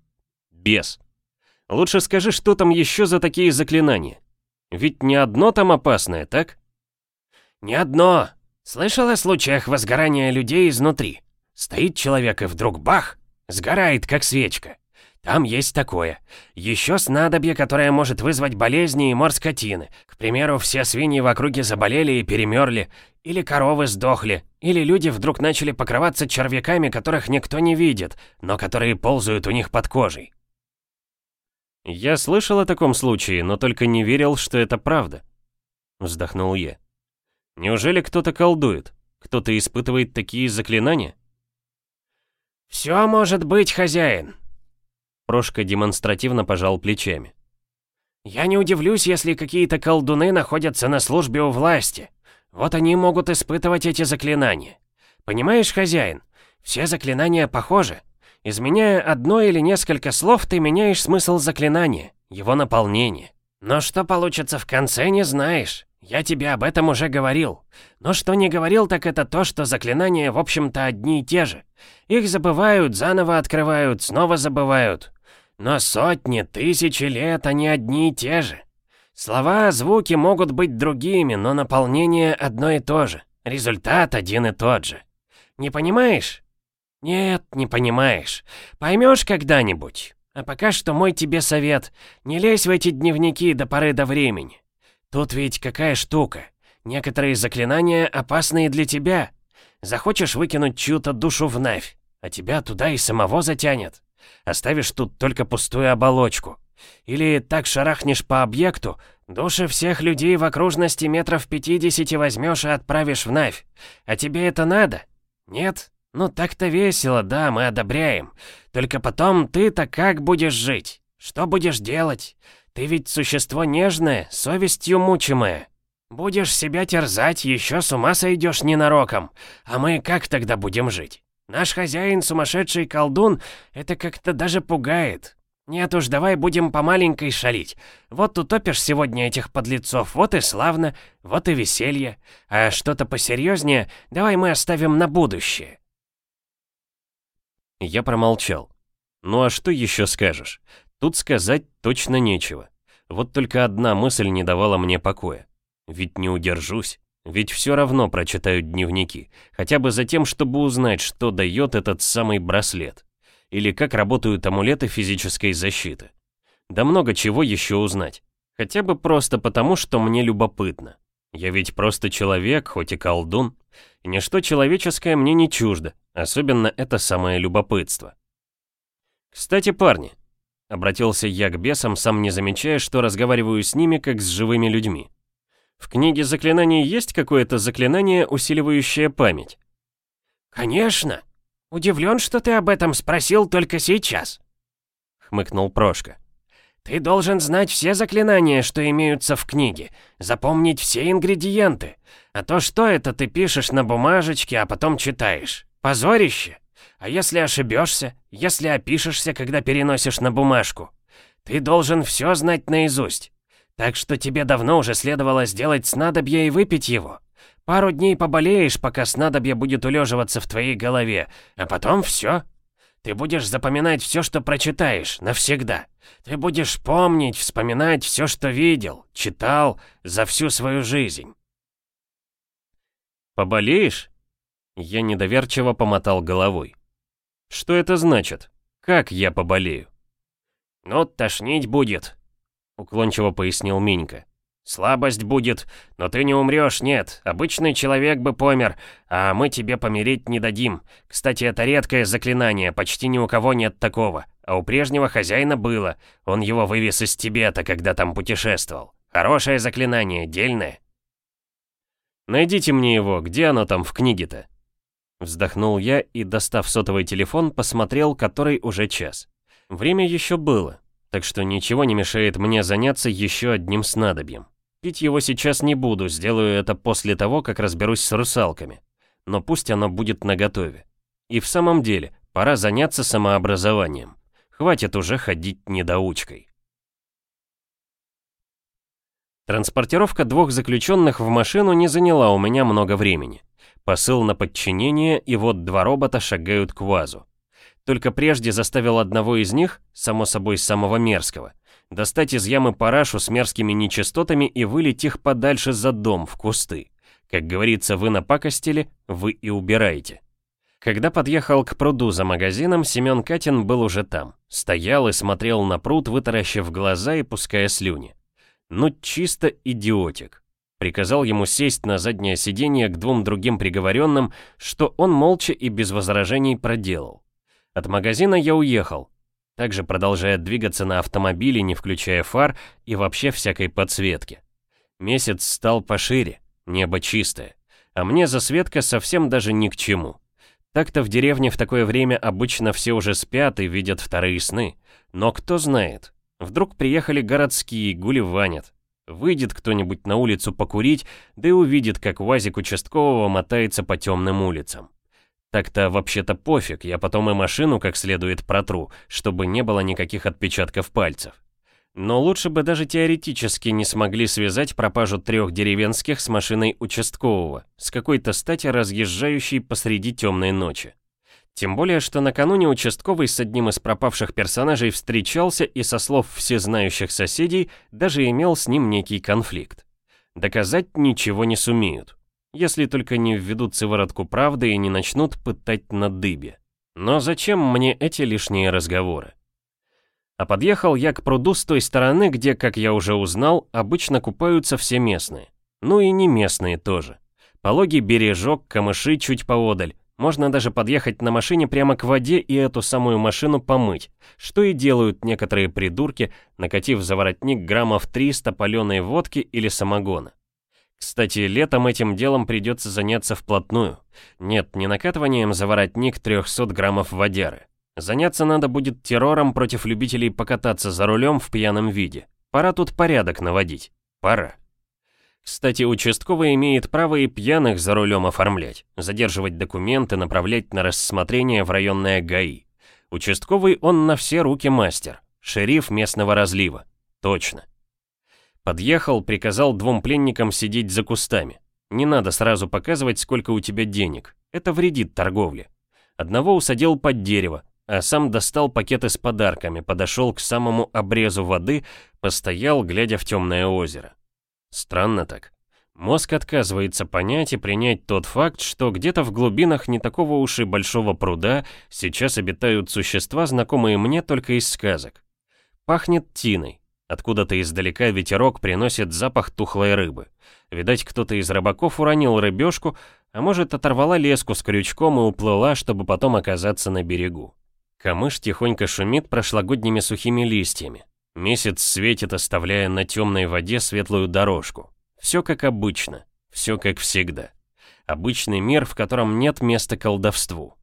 бес. Лучше скажи, что там еще за такие заклинания. Ведь не одно там опасное, так? Не одно. Слышал о случаях возгорания людей изнутри. Стоит человек и вдруг бах, сгорает как свечка. Там есть такое. Еще снадобье, которое может вызвать болезни и мор скотины. К примеру, все свиньи в округе заболели и перемерли, или коровы сдохли, или люди вдруг начали покрываться червяками, которых никто не видит, но которые ползают у них под кожей. «Я слышал о таком случае, но только не верил, что это правда», — вздохнул я. «Неужели кто-то колдует? Кто-то испытывает такие заклинания?» «Все может быть, хозяин», Прошка демонстративно пожал плечами. «Я не удивлюсь, если какие-то колдуны находятся на службе у власти. Вот они могут испытывать эти заклинания. Понимаешь, хозяин, все заклинания похожи. Изменяя одно или несколько слов, ты меняешь смысл заклинания, его наполнение. Но что получится в конце, не знаешь. Я тебе об этом уже говорил. Но что не говорил, так это то, что заклинания, в общем-то, одни и те же. Их забывают, заново открывают, снова забывают. Но сотни, тысячи лет они одни и те же. Слова, звуки могут быть другими, но наполнение одно и то же. Результат один и тот же. Не понимаешь? Нет, не понимаешь. Поймешь когда-нибудь. А пока что мой тебе совет. Не лезь в эти дневники до поры до времени. Тут ведь какая штука. Некоторые заклинания опасные для тебя. Захочешь выкинуть чью-то душу в навь, а тебя туда и самого затянет. Оставишь тут только пустую оболочку. Или так шарахнешь по объекту, души всех людей в окружности метров 50 возьмешь и отправишь в Навь. А тебе это надо? Нет? Ну так-то весело, да, мы одобряем. Только потом ты-то как будешь жить? Что будешь делать? Ты ведь существо нежное, совестью мучимое. Будешь себя терзать, еще с ума сойдешь ненароком. А мы как тогда будем жить? Наш хозяин, сумасшедший колдун, это как-то даже пугает. Нет уж, давай будем по маленькой шалить. Вот утопишь сегодня этих подлецов, вот и славно, вот и веселье. А что-то посерьезнее давай мы оставим на будущее. Я промолчал. Ну а что еще скажешь? Тут сказать точно нечего. Вот только одна мысль не давала мне покоя. Ведь не удержусь. Ведь все равно прочитают дневники, хотя бы за тем, чтобы узнать, что дает этот самый браслет. Или как работают амулеты физической защиты. Да много чего еще узнать. Хотя бы просто потому, что мне любопытно. Я ведь просто человек, хоть и колдун. И ничто человеческое мне не чуждо, особенно это самое любопытство. «Кстати, парни», — обратился я к бесам, сам не замечая, что разговариваю с ними, как с живыми людьми. В книге заклинаний есть какое-то заклинание, усиливающее память? Конечно. Удивлен, что ты об этом спросил только сейчас. Хмыкнул Прошка. Ты должен знать все заклинания, что имеются в книге, запомнить все ингредиенты. А то что это ты пишешь на бумажечке, а потом читаешь? Позорище. А если ошибешься, если опишешься, когда переносишь на бумажку? Ты должен все знать наизусть. Так что тебе давно уже следовало сделать снадобье и выпить его. Пару дней поболеешь, пока снадобье будет улеживаться в твоей голове, а потом все. Ты будешь запоминать все, что прочитаешь, навсегда. Ты будешь помнить, вспоминать все, что видел, читал за всю свою жизнь. Поболеешь? Я недоверчиво помотал головой. Что это значит? Как я поболею? Ну, тошнить будет, уклончиво пояснил Минька. «Слабость будет, но ты не умрешь, нет. Обычный человек бы помер, а мы тебе помереть не дадим. Кстати, это редкое заклинание, почти ни у кого нет такого. А у прежнего хозяина было. Он его вывез из Тибета, когда там путешествовал. Хорошее заклинание, дельное». «Найдите мне его, где оно там в книге-то?» Вздохнул я и, достав сотовый телефон, посмотрел, который уже час. Время еще было, так что ничего не мешает мне заняться еще одним снадобьем. Пить его сейчас не буду, сделаю это после того, как разберусь с русалками. Но пусть оно будет наготове. И в самом деле, пора заняться самообразованием. Хватит уже ходить недоучкой. Транспортировка двух заключенных в машину не заняла у меня много времени. Посыл на подчинение, и вот два робота шагают к вазу. Только прежде заставил одного из них, само собой самого мерзкого, достать из ямы парашу с мерзкими нечистотами и вылить их подальше за дом, в кусты. Как говорится, вы напакостили, вы и убираете. Когда подъехал к пруду за магазином, Семен Катин был уже там. Стоял и смотрел на пруд, вытаращив глаза и пуская слюни. Ну, чисто идиотик. Приказал ему сесть на заднее сиденье к двум другим приговоренным, что он молча и без возражений проделал. От магазина я уехал, также продолжая двигаться на автомобиле, не включая фар и вообще всякой подсветки. Месяц стал пошире, небо чистое, а мне засветка совсем даже ни к чему. Так-то в деревне в такое время обычно все уже спят и видят вторые сны. Но кто знает, вдруг приехали городские, гулеванят. Выйдет кто-нибудь на улицу покурить, да и увидит, как УАЗик участкового мотается по темным улицам. Так-то вообще-то пофиг, я потом и машину как следует протру, чтобы не было никаких отпечатков пальцев. Но лучше бы даже теоретически не смогли связать пропажу трех деревенских с машиной участкового, с какой-то стати разъезжающей посреди темной ночи. Тем более, что накануне участковый с одним из пропавших персонажей встречался и, со слов всезнающих соседей, даже имел с ним некий конфликт. Доказать ничего не сумеют. Если только не введут сыворотку правды и не начнут пытать на дыбе. Но зачем мне эти лишние разговоры? А подъехал я к пруду с той стороны, где, как я уже узнал, обычно купаются все местные. Ну и не местные тоже. Пологий бережок, камыши чуть поодаль. Можно даже подъехать на машине прямо к воде и эту самую машину помыть, что и делают некоторые придурки, накатив за воротник граммов 300 паленой водки или самогона. Кстати, летом этим делом придется заняться вплотную. Нет, не накатыванием за воротник 300 граммов водяры. Заняться надо будет террором против любителей покататься за рулем в пьяном виде. Пора тут порядок наводить. Пора. Кстати, участковый имеет право и пьяных за рулем оформлять, задерживать документы, направлять на рассмотрение в районное ГАИ. Участковый он на все руки мастер, шериф местного разлива. Точно. Подъехал, приказал двум пленникам сидеть за кустами. Не надо сразу показывать, сколько у тебя денег. Это вредит торговле. Одного усадил под дерево, а сам достал пакеты с подарками, подошел к самому обрезу воды, постоял, глядя в темное озеро. Странно так. Мозг отказывается понять и принять тот факт, что где-то в глубинах не такого уж и большого пруда сейчас обитают существа, знакомые мне только из сказок. Пахнет тиной, Откуда-то издалека ветерок приносит запах тухлой рыбы. Видать, кто-то из рыбаков уронил рыбешку, а может оторвала леску с крючком и уплыла, чтобы потом оказаться на берегу. Камыш тихонько шумит прошлогодними сухими листьями. Месяц светит, оставляя на темной воде светлую дорожку. Все как обычно, все как всегда. Обычный мир, в котором нет места колдовству.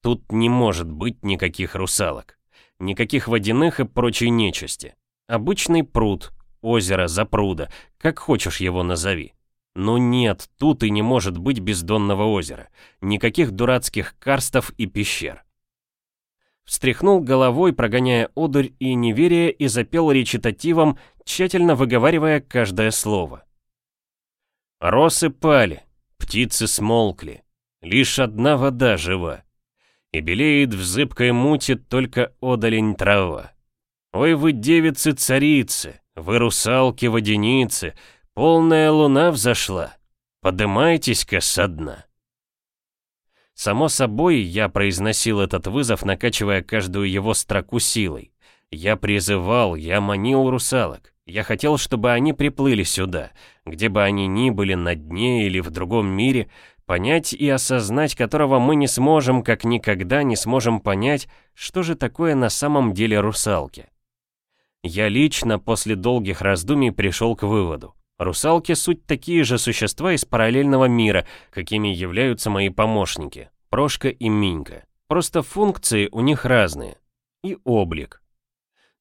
Тут не может быть никаких русалок, никаких водяных и прочей нечисти. Обычный пруд, озеро, запруда, как хочешь его назови. Но нет, тут и не может быть бездонного озера. Никаких дурацких карстов и пещер. Встряхнул головой, прогоняя одурь и неверие, и запел речитативом, тщательно выговаривая каждое слово. Росы пали, птицы смолкли, лишь одна вода жива. И белеет в зыбкой муте только одолень трава. Ой вы девицы-царицы, вы русалки-водяницы, полная луна взошла, подымайтесь-ка со дна. Само собой, я произносил этот вызов, накачивая каждую его строку силой. Я призывал, я манил русалок. Я хотел, чтобы они приплыли сюда, где бы они ни были, на дне или в другом мире, понять и осознать которого мы не сможем, как никогда не сможем понять, что же такое на самом деле русалки. Я лично после долгих раздумий пришел к выводу. Русалки — суть такие же существа из параллельного мира, какими являются мои помощники, Прошка и Минька. Просто функции у них разные. И облик.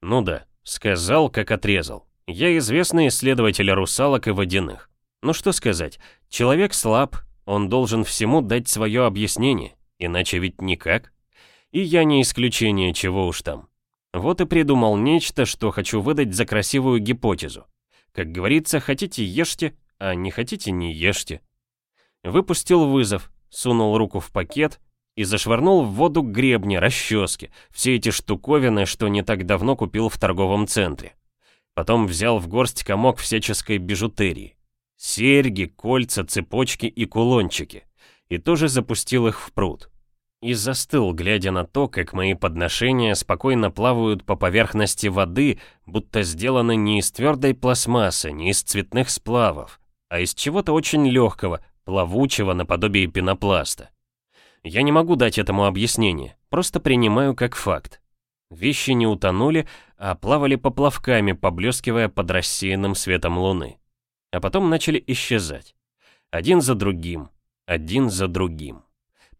Ну да, сказал, как отрезал. Я известный исследователь русалок и водяных. Ну что сказать, человек слаб, он должен всему дать свое объяснение, иначе ведь никак. И я не исключение, чего уж там. Вот и придумал нечто, что хочу выдать за красивую гипотезу. Как говорится, хотите ешьте, а не хотите не ешьте. Выпустил вызов, сунул руку в пакет и зашвырнул в воду гребни, расчески, все эти штуковины, что не так давно купил в торговом центре. Потом взял в горсть комок всяческой бижутерии. Серьги, кольца, цепочки и кулончики. И тоже запустил их в пруд. И застыл, глядя на то, как мои подношения спокойно плавают по поверхности воды, будто сделаны не из твердой пластмассы, не из цветных сплавов, а из чего-то очень легкого, плавучего наподобие пенопласта. Я не могу дать этому объяснение, просто принимаю как факт. Вещи не утонули, а плавали поплавками, поблескивая под рассеянным светом луны. А потом начали исчезать. Один за другим, один за другим.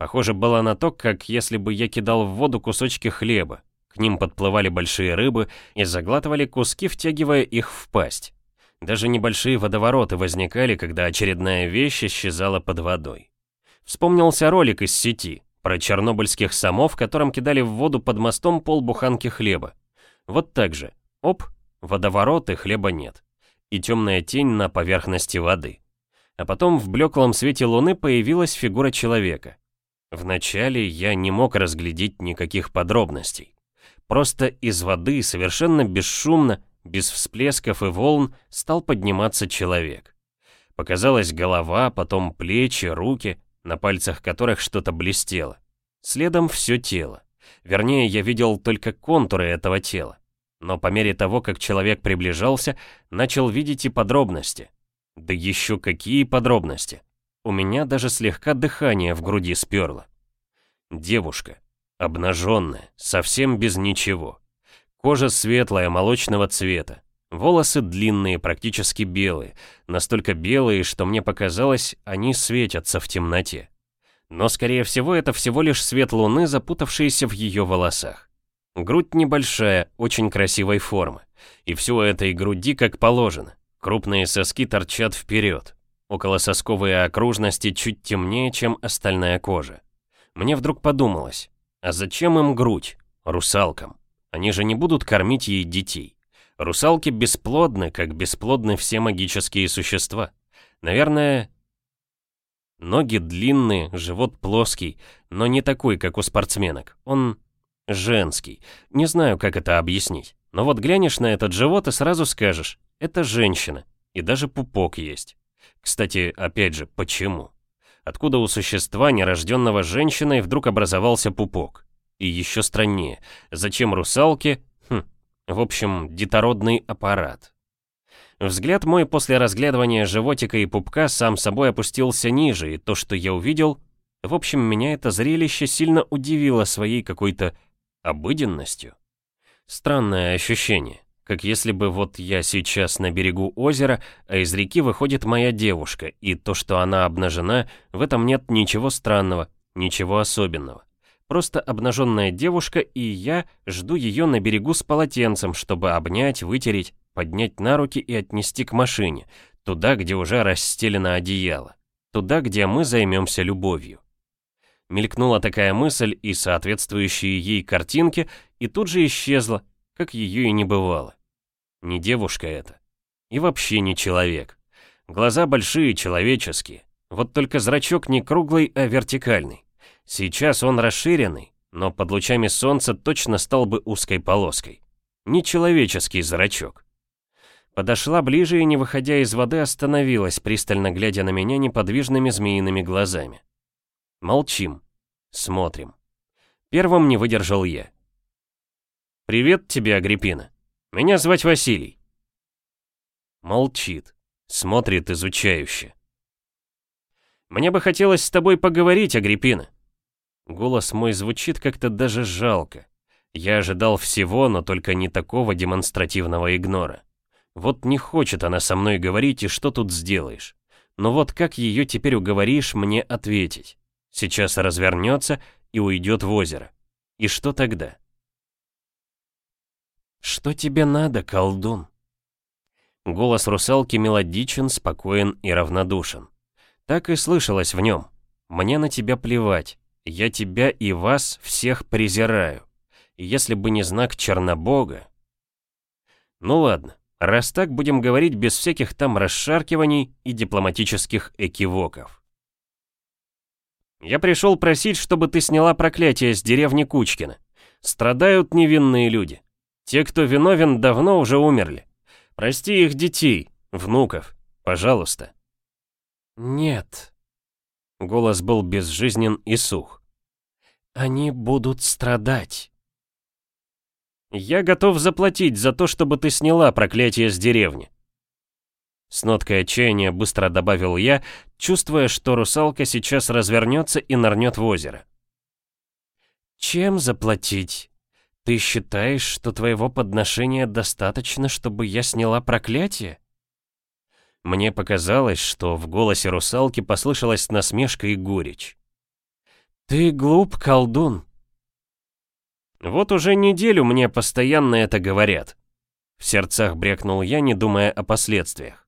Похоже было на то, как если бы я кидал в воду кусочки хлеба. К ним подплывали большие рыбы и заглатывали куски, втягивая их в пасть. Даже небольшие водовороты возникали, когда очередная вещь исчезала под водой. Вспомнился ролик из сети про чернобыльских самов, которым кидали в воду под мостом полбуханки хлеба. Вот так же. Оп, водоворот и хлеба нет. И темная тень на поверхности воды. А потом в блеклом свете луны появилась фигура человека. Вначале я не мог разглядеть никаких подробностей. Просто из воды совершенно бесшумно, без всплесков и волн, стал подниматься человек. Показалась голова, потом плечи, руки, на пальцах которых что-то блестело. Следом все тело. Вернее, я видел только контуры этого тела. Но по мере того, как человек приближался, начал видеть и подробности. Да еще какие подробности! У меня даже слегка дыхание в груди сперло. Девушка, обнаженная, совсем без ничего. Кожа светлая, молочного цвета. Волосы длинные, практически белые. Настолько белые, что мне показалось, они светятся в темноте. Но, скорее всего, это всего лишь свет луны, запутавшийся в ее волосах. Грудь небольшая, очень красивой формы. И все этой груди как положено. Крупные соски торчат вперед. Околососковые окружности чуть темнее, чем остальная кожа. Мне вдруг подумалось, а зачем им грудь, русалкам? Они же не будут кормить ей детей. Русалки бесплодны, как бесплодны все магические существа. Наверное, ноги длинные, живот плоский, но не такой, как у спортсменок. Он женский. Не знаю, как это объяснить. Но вот глянешь на этот живот и сразу скажешь, это женщина. И даже пупок есть. Кстати, опять же, почему? Откуда у существа, нерожденного женщиной, вдруг образовался пупок? И еще страннее, зачем русалке, хм, в общем, детородный аппарат? Взгляд мой после разглядывания животика и пупка сам собой опустился ниже, и то, что я увидел, в общем, меня это зрелище сильно удивило своей какой-то обыденностью. Странное ощущение. Как если бы вот я сейчас на берегу озера, а из реки выходит моя девушка, и то, что она обнажена, в этом нет ничего странного, ничего особенного. Просто обнаженная девушка, и я жду ее на берегу с полотенцем, чтобы обнять, вытереть, поднять на руки и отнести к машине, туда, где уже расстелено одеяло, туда, где мы займемся любовью. Мелькнула такая мысль и соответствующие ей картинки, и тут же исчезла, как ее и не бывало. Не девушка это. И вообще не человек. Глаза большие, человеческие. Вот только зрачок не круглый, а вертикальный. Сейчас он расширенный, но под лучами солнца точно стал бы узкой полоской. Нечеловеческий зрачок. Подошла ближе и, не выходя из воды, остановилась, пристально глядя на меня неподвижными змеиными глазами. Молчим. Смотрим. Первым не выдержал я. «Привет тебе, Агриппина. Меня звать Василий». Молчит. Смотрит изучающе. «Мне бы хотелось с тобой поговорить, Агриппина». Голос мой звучит как-то даже жалко. Я ожидал всего, но только не такого демонстративного игнора. Вот не хочет она со мной говорить, и что тут сделаешь? Но вот как ее теперь уговоришь мне ответить? Сейчас развернется и уйдет в озеро. И что тогда? «Что тебе надо, колдун?» Голос русалки мелодичен, спокоен и равнодушен. Так и слышалось в нем. «Мне на тебя плевать. Я тебя и вас всех презираю. Если бы не знак Чернобога...» Ну ладно, раз так, будем говорить без всяких там расшаркиваний и дипломатических экивоков. Я пришел просить, чтобы ты сняла проклятие с деревни Кучкина. Страдают невинные люди. Те, кто виновен, давно уже умерли. Прости их детей, внуков, пожалуйста. Нет. Голос был безжизнен и сух. Они будут страдать. Я готов заплатить за то, чтобы ты сняла проклятие с деревни. С ноткой отчаяния быстро добавил я, чувствуя, что русалка сейчас развернется и нырнет в озеро. Чем заплатить? Ты считаешь, что твоего подношения достаточно, чтобы я сняла проклятие? Мне показалось, что в голосе русалки послышалась насмешка и горечь. «Ты глуп, колдун!» «Вот уже неделю мне постоянно это говорят», — в сердцах брякнул я, не думая о последствиях.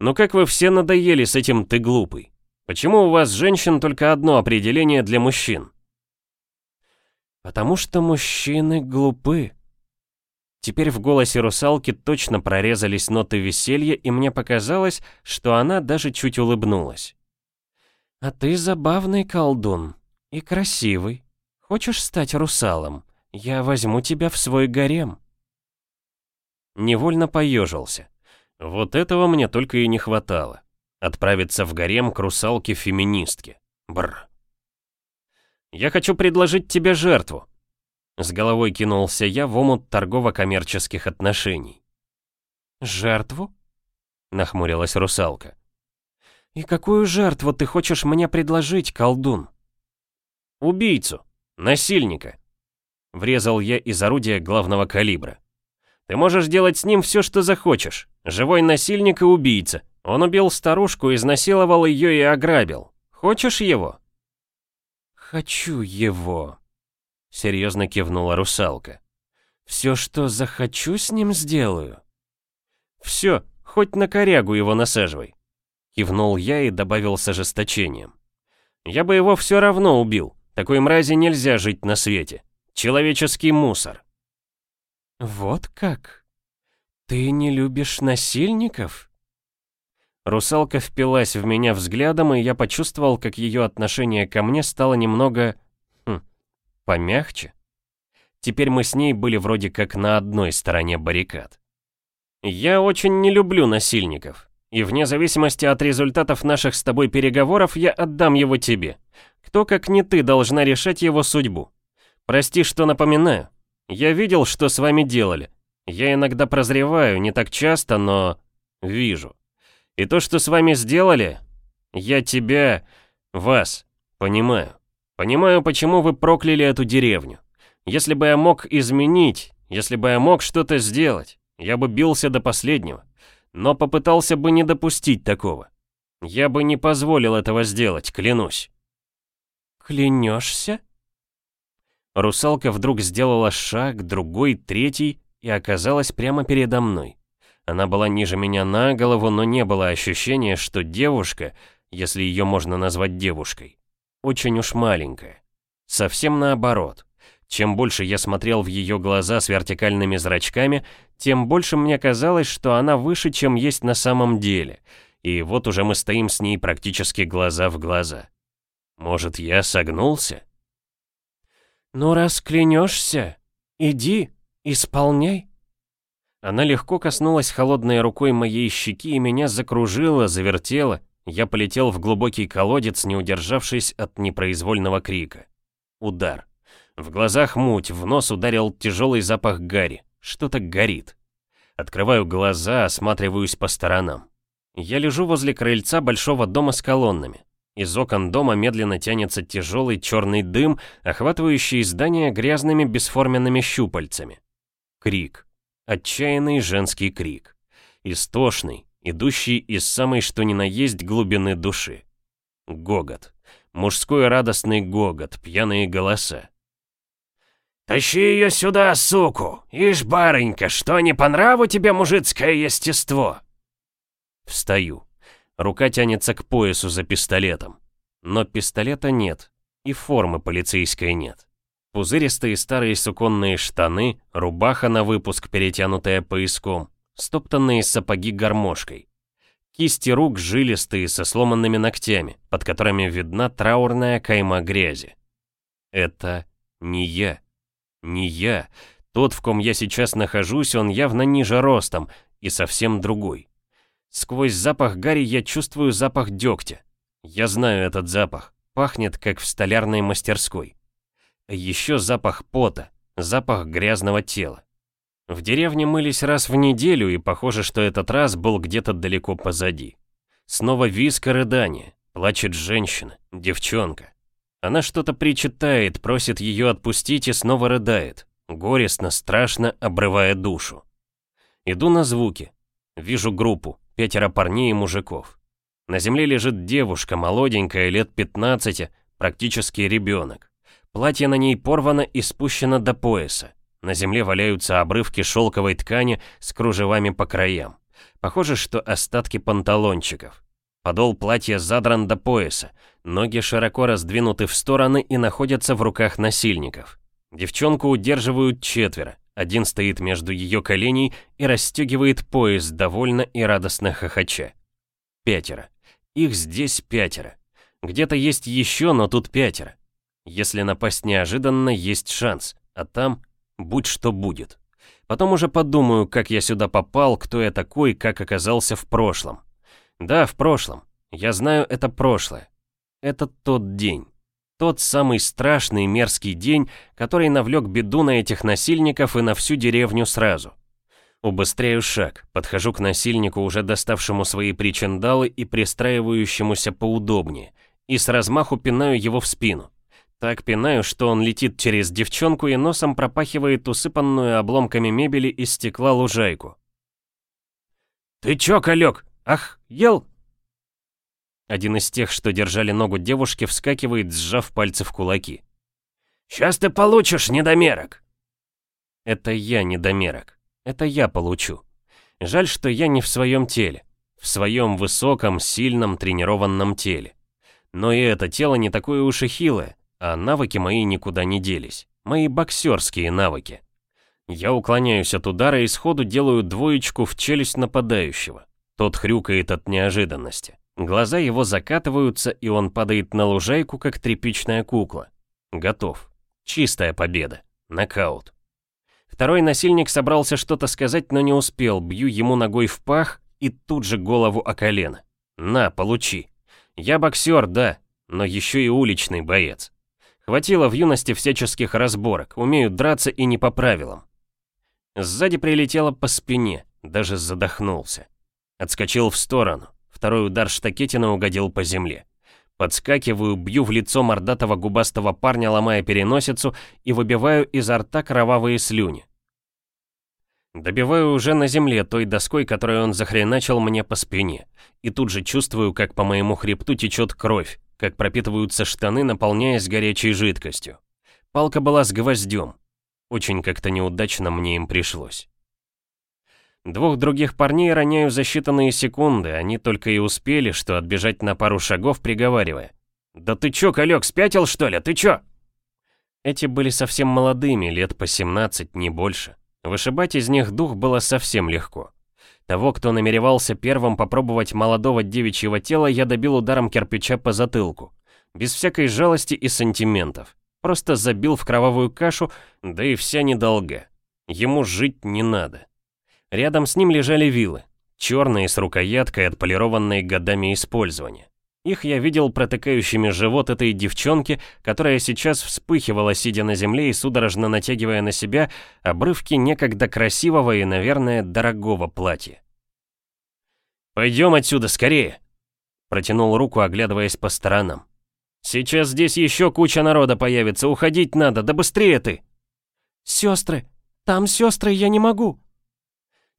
«Ну как вы все надоели с этим «ты глупый»? Почему у вас, женщин, только одно определение для мужчин?» «Потому что мужчины глупы», Теперь в голосе русалки точно прорезались ноты веселья, и мне показалось, что она даже чуть улыбнулась. «А ты забавный колдун и красивый. Хочешь стать русалом? Я возьму тебя в свой гарем». Невольно поежился. Вот этого мне только и не хватало. Отправиться в гарем к русалке-феминистке. Бр. «Я хочу предложить тебе жертву», с головой кинулся я в омут торгово-коммерческих отношений. «Жертву?» — нахмурилась русалка. «И какую жертву ты хочешь мне предложить, колдун?» «Убийцу, насильника», — врезал я из орудия главного калибра. «Ты можешь делать с ним все, что захочешь. Живой насильник и убийца. Он убил старушку, изнасиловал ее и ограбил. Хочешь его?» «Хочу его», — серьезно кивнула русалка. «Все, что захочу, с ним сделаю». «Все, хоть на корягу его насаживай», — кивнул я и добавил с ожесточением. «Я бы его все равно убил. Такой мрази нельзя жить на свете. Человеческий мусор». «Вот как? Ты не любишь насильников?» Русалка впилась в меня взглядом, и я почувствовал, как ее отношение ко мне стало немного Помягче? Теперь мы с ней были вроде как на одной стороне баррикад. Я очень не люблю насильников. И вне зависимости от результатов наших с тобой переговоров, я отдам его тебе. Кто, как не ты, должна решать его судьбу. Прости, что напоминаю. Я видел, что с вами делали. Я иногда прозреваю, не так часто, но... вижу. И то, что с вами сделали, я тебя, вас, понимаю. Понимаю, почему вы прокляли эту деревню. Если бы я мог изменить, если бы я мог что-то сделать, я бы бился до последнего. Но попытался бы не допустить такого. Я бы не позволил этого сделать, клянусь. Клянешься? Русалка вдруг сделала шаг, другой, третий и оказалась прямо передо мной. Она была ниже меня на голову, но не было ощущения, что девушка, если ее можно назвать девушкой, очень уж маленькая. Совсем наоборот. Чем больше я смотрел в ее глаза с вертикальными зрачками, тем больше мне казалось, что она выше, чем есть на самом деле. И вот уже мы стоим с ней практически глаза в глаза. Может, я согнулся? «Ну, раз клянешься, иди, исполняй». Она легко коснулась холодной рукой моей щеки и меня закружила, завертела, я полетел в глубокий колодец, не удержавшись от непроизвольного крика. Удар. В глазах муть, в нос ударил тяжелый запах гари. Что-то горит. Открываю глаза, осматриваюсь по сторонам. Я лежу возле крыльца большого дома с колоннами. Из окон дома медленно тянется тяжелый черный дым, охватывающий здание грязными бесформенными щупальцами. Крик. Отчаянный женский крик. Истошный, идущий из самой что ни на есть глубины души. Гогот. Мужской радостный гогот, пьяные голоса. «Тащи ее сюда, суку! Ишь, барынька, что не по нраву тебе мужицкое естество?» Встаю. Рука тянется к поясу за пистолетом. Но пистолета нет, и формы полицейской нет. Пузыристые старые суконные штаны, рубаха на выпуск, перетянутая пояском, стоптанные сапоги гармошкой. Кисти рук жилистые, со сломанными ногтями, под которыми видна траурная кайма грязи. Это не я. Не я. Тот, в ком я сейчас нахожусь, он явно ниже ростом и совсем другой. Сквозь запах гари я чувствую запах дегтя. Я знаю этот запах. Пахнет, как в столярной мастерской. Еще запах пота, запах грязного тела. В деревне мылись раз в неделю, и похоже, что этот раз был где-то далеко позади. Снова виск и рыдание. Плачет женщина, девчонка. Она что-то причитает, просит ее отпустить и снова рыдает. Горестно, страшно, обрывая душу. Иду на звуки. Вижу группу, пятеро парней и мужиков. На земле лежит девушка, молоденькая, лет 15, практически ребенок. Платье на ней порвано и спущено до пояса. На земле валяются обрывки шелковой ткани с кружевами по краям. Похоже, что остатки панталончиков. Подол платья задран до пояса, ноги широко раздвинуты в стороны и находятся в руках насильников. Девчонку удерживают четверо, один стоит между ее коленей и расстегивает пояс довольно и радостно хохоча. Пятеро. Их здесь пятеро. Где-то есть еще, но тут пятеро. Если напасть неожиданно, есть шанс, а там будь что будет. Потом уже подумаю, как я сюда попал, кто я такой, как оказался в прошлом. Да, в прошлом. Я знаю, это прошлое. Это тот день. Тот самый страшный мерзкий день, который навлек беду на этих насильников и на всю деревню сразу. Убыстряю шаг, подхожу к насильнику, уже доставшему свои причиндалы и пристраивающемуся поудобнее, и с размаху пинаю его в спину. Так пинаю, что он летит через девчонку и носом пропахивает усыпанную обломками мебели и стекла лужайку. «Ты чё, Калёк? Ах, ел?» Один из тех, что держали ногу девушки, вскакивает, сжав пальцы в кулаки. «Сейчас ты получишь, недомерок!» Это я недомерок. Это я получу. Жаль, что я не в своем теле. В своем высоком, сильном, тренированном теле. Но и это тело не такое уж и хилое. А навыки мои никуда не делись. Мои боксерские навыки. Я уклоняюсь от удара и сходу делаю двоечку в челюсть нападающего. Тот хрюкает от неожиданности. Глаза его закатываются, и он падает на лужайку, как тряпичная кукла. Готов. Чистая победа. Нокаут. Второй насильник собрался что-то сказать, но не успел. Бью ему ногой в пах и тут же голову о колено. На, получи. Я боксер, да, но еще и уличный боец. Хватило в юности всяческих разборок, умею драться и не по правилам. Сзади прилетело по спине, даже задохнулся. Отскочил в сторону, второй удар штакетина угодил по земле. Подскакиваю, бью в лицо мордатого губастого парня, ломая переносицу, и выбиваю изо рта кровавые слюни. Добиваю уже на земле той доской, которой он захреначил мне по спине, и тут же чувствую, как по моему хребту течет кровь, как пропитываются штаны, наполняясь горячей жидкостью. Палка была с гвоздем. Очень как-то неудачно мне им пришлось. Двух других парней роняю за считанные секунды, они только и успели, что отбежать на пару шагов, приговаривая. «Да ты чё, Калёк, спятил, что ли? Ты чё?» Эти были совсем молодыми, лет по 17, не больше. Вышибать из них дух было совсем легко. Того, кто намеревался первым попробовать молодого девичьего тела, я добил ударом кирпича по затылку. Без всякой жалости и сантиментов. Просто забил в кровавую кашу, да и вся недолга. Ему жить не надо. Рядом с ним лежали вилы. Черные с рукояткой, отполированные годами использования. Их я видел протыкающими живот этой девчонки, которая сейчас вспыхивала, сидя на земле и судорожно натягивая на себя обрывки некогда красивого и, наверное, дорогого платья. «Пойдем отсюда, скорее!» Протянул руку, оглядываясь по сторонам. «Сейчас здесь еще куча народа появится, уходить надо, да быстрее ты!» «Сестры! Там сестры, я не могу!»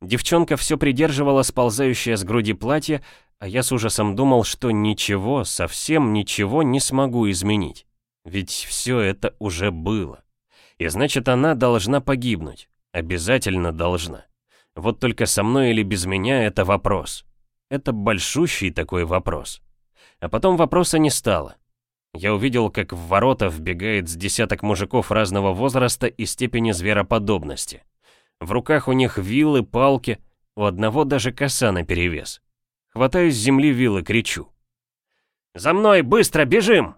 Девчонка все придерживала сползающее с груди платье, а я с ужасом думал, что ничего, совсем ничего не смогу изменить. Ведь все это уже было. И значит, она должна погибнуть. Обязательно должна. Вот только со мной или без меня это вопрос. Это большущий такой вопрос. А потом вопроса не стало. Я увидел, как в ворота вбегает с десяток мужиков разного возраста и степени звероподобности. В руках у них вилы, палки, у одного даже коса наперевес. Хватаю с земли вилы, кричу. «За мной, быстро, бежим!»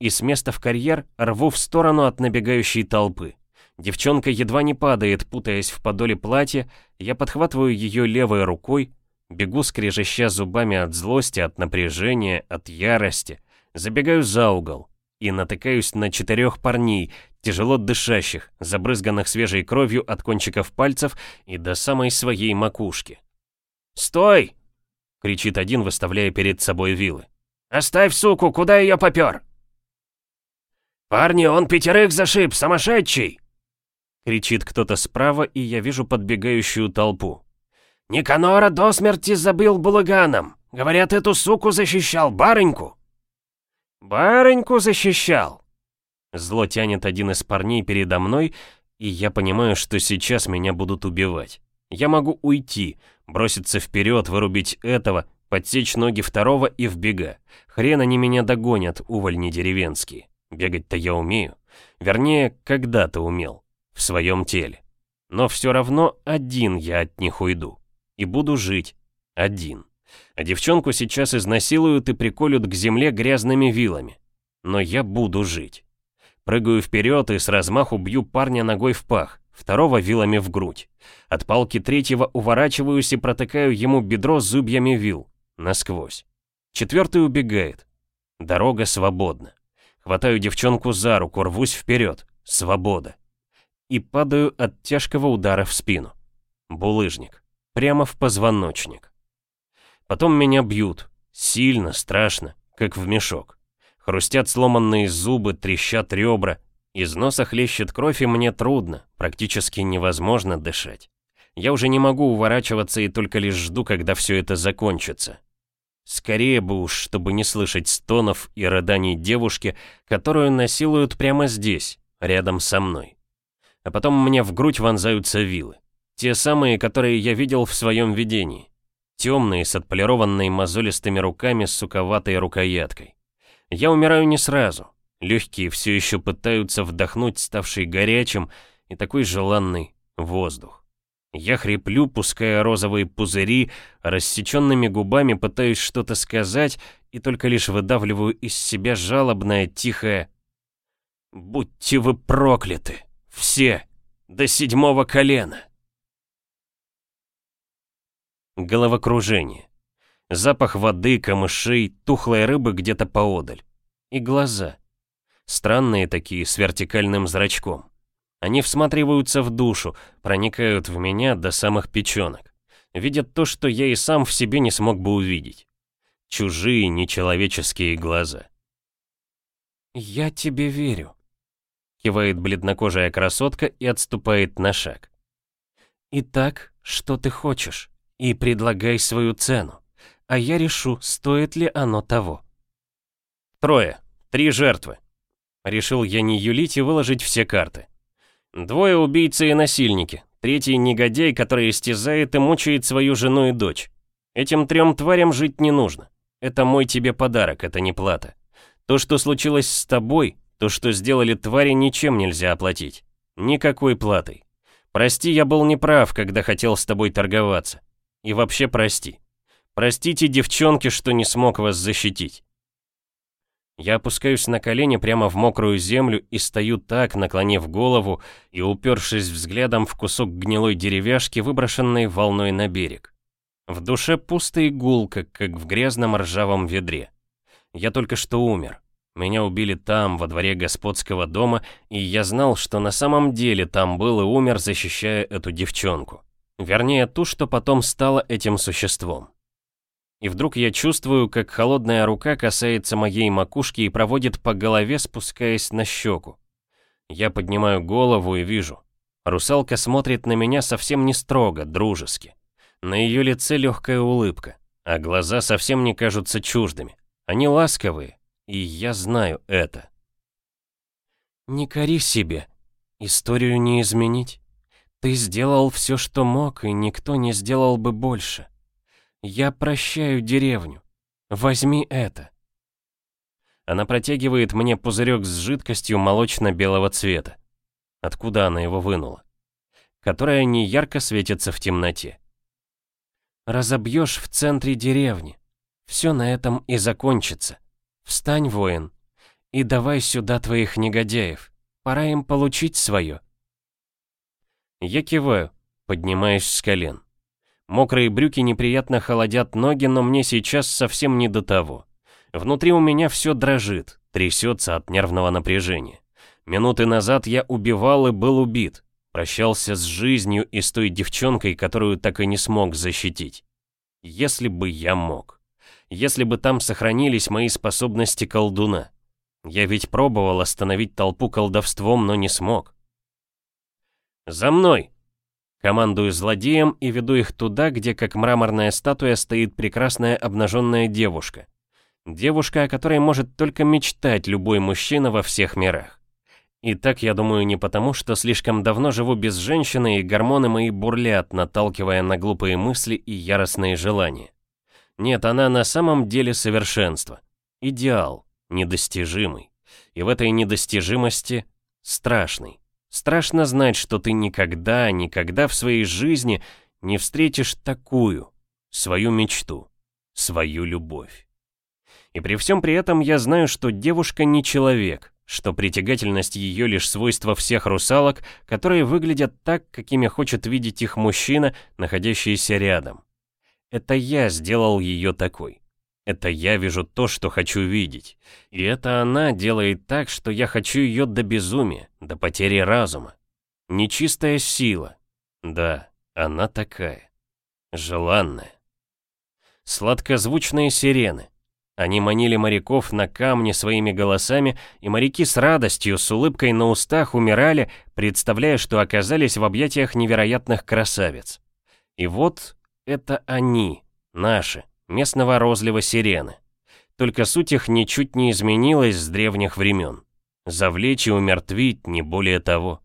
И с места в карьер рву в сторону от набегающей толпы. Девчонка едва не падает, путаясь в подоле платья, я подхватываю ее левой рукой, бегу скрежеща зубами от злости, от напряжения, от ярости, забегаю за угол. и натыкаюсь на четырех парней, тяжело дышащих, забрызганных свежей кровью от кончиков пальцев и до самой своей макушки. «Стой!» — кричит один, выставляя перед собой вилы. «Оставь суку, куда ее попер?» «Парни, он пятерых зашиб, сумасшедший!» Кричит кто-то справа, и я вижу подбегающую толпу. «Никанора до смерти забыл булыганом! Говорят, эту суку защищал, барыньку!» «Барыньку защищал!» Зло тянет один из парней передо мной, и я понимаю, что сейчас меня будут убивать. Я могу уйти, броситься вперед, вырубить этого, подсечь ноги второго и вбега. Хрен они меня догонят, увольни деревенские. Бегать-то я умею. Вернее, когда-то умел. В своем теле. Но все равно один я от них уйду. И буду жить. Один. А девчонку сейчас изнасилуют и приколют к земле грязными вилами. Но я буду жить. Прыгаю вперед и с размаху бью парня ногой в пах, второго вилами в грудь. От палки третьего уворачиваюсь и протыкаю ему бедро зубьями вил. Насквозь. Четвертый убегает. Дорога свободна. Хватаю девчонку за руку, рвусь вперед. Свобода. И падаю от тяжкого удара в спину. Булыжник. Прямо в позвоночник. Потом меня бьют. Сильно, страшно, как в мешок. Хрустят сломанные зубы, трещат ребра. Из носа хлещет кровь, и мне трудно, практически невозможно дышать. Я уже не могу уворачиваться и только лишь жду, когда все это закончится. Скорее бы уж, чтобы не слышать стонов и рыданий девушки, которую насилуют прямо здесь, рядом со мной. А потом мне в грудь вонзаются вилы. Те самые, которые я видел в своем видении. Темные, с отполированной мозолистыми руками с суковатой рукояткой. Я умираю не сразу. Легкие все еще пытаются вдохнуть ставший горячим и такой желанный воздух. Я хриплю, пуская розовые пузыри, рассеченными губами пытаюсь что-то сказать и только лишь выдавливаю из себя жалобное, тихое «Будьте вы прокляты! Все! До седьмого колена!» Головокружение. Запах воды, камышей, тухлой рыбы где-то поодаль. И глаза. Странные такие, с вертикальным зрачком. Они всматриваются в душу, проникают в меня до самых печенок. Видят то, что я и сам в себе не смог бы увидеть. Чужие нечеловеческие глаза. «Я тебе верю», — кивает бледнокожая красотка и отступает на шаг. «Итак, что ты хочешь? И предлагай свою цену. А я решу, стоит ли оно того». Трое. Три жертвы. Решил я не юлить и выложить все карты. Двое убийцы и насильники. Третий негодяй, который истязает и мучает свою жену и дочь. Этим трем тварям жить не нужно. Это мой тебе подарок, это не плата. То, что случилось с тобой, то, что сделали твари, ничем нельзя оплатить. Никакой платой. Прости, я был неправ, когда хотел с тобой торговаться. И вообще прости. Простите, девчонки, что не смог вас защитить. Я опускаюсь на колени прямо в мокрую землю и стою так, наклонив голову и упершись взглядом в кусок гнилой деревяшки, выброшенной волной на берег. В душе пусто и гулко, как в грязном ржавом ведре. Я только что умер. Меня убили там, во дворе господского дома, и я знал, что на самом деле там был и умер, защищая эту девчонку. Вернее, ту, что потом стала этим существом. И вдруг я чувствую, как холодная рука касается моей макушки и проводит по голове, спускаясь на щеку. Я поднимаю голову и вижу. Русалка смотрит на меня совсем не строго, дружески. На ее лице легкая улыбка, а глаза совсем не кажутся чуждыми. Они ласковые, и я знаю это. «Не кори себе. Историю не изменить. Ты сделал все, что мог, и никто не сделал бы больше. Я прощаю деревню. Возьми это. Она протягивает мне пузырек с жидкостью молочно-белого цвета. Откуда она его вынула? Которая не ярко светится в темноте. Разобьешь в центре деревни. Все на этом и закончится. Встань, воин, и давай сюда твоих негодяев. Пора им получить свое. Я киваю, поднимаюсь с колен. Мокрые брюки неприятно холодят ноги, но мне сейчас совсем не до того. Внутри у меня все дрожит, трясется от нервного напряжения. Минуты назад я убивал и был убит. Прощался с жизнью и с той девчонкой, которую так и не смог защитить. Если бы я мог. Если бы там сохранились мои способности колдуна. Я ведь пробовал остановить толпу колдовством, но не смог. «За мной!» Командую злодеем и веду их туда, где как мраморная статуя стоит прекрасная обнаженная девушка. Девушка, о которой может только мечтать любой мужчина во всех мирах. И так я думаю не потому, что слишком давно живу без женщины и гормоны мои бурлят, наталкивая на глупые мысли и яростные желания. Нет, она на самом деле совершенство. Идеал, недостижимый. И в этой недостижимости страшный. Страшно знать, что ты никогда, никогда в своей жизни не встретишь такую, свою мечту, свою любовь. И при всем при этом я знаю, что девушка не человек, что притягательность ее лишь свойство всех русалок, которые выглядят так, какими хочет видеть их мужчина, находящийся рядом. Это я сделал ее такой. Это я вижу то, что хочу видеть. И это она делает так, что я хочу ее до безумия, до потери разума. Нечистая сила. Да, она такая. Желанная. Сладкозвучные сирены. Они манили моряков на камне своими голосами, и моряки с радостью, с улыбкой на устах умирали, представляя, что оказались в объятиях невероятных красавиц. И вот это они, наши, местного розлива сирены. Только суть их ничуть не изменилась с древних времен. Завлечь и умертвить, не более того.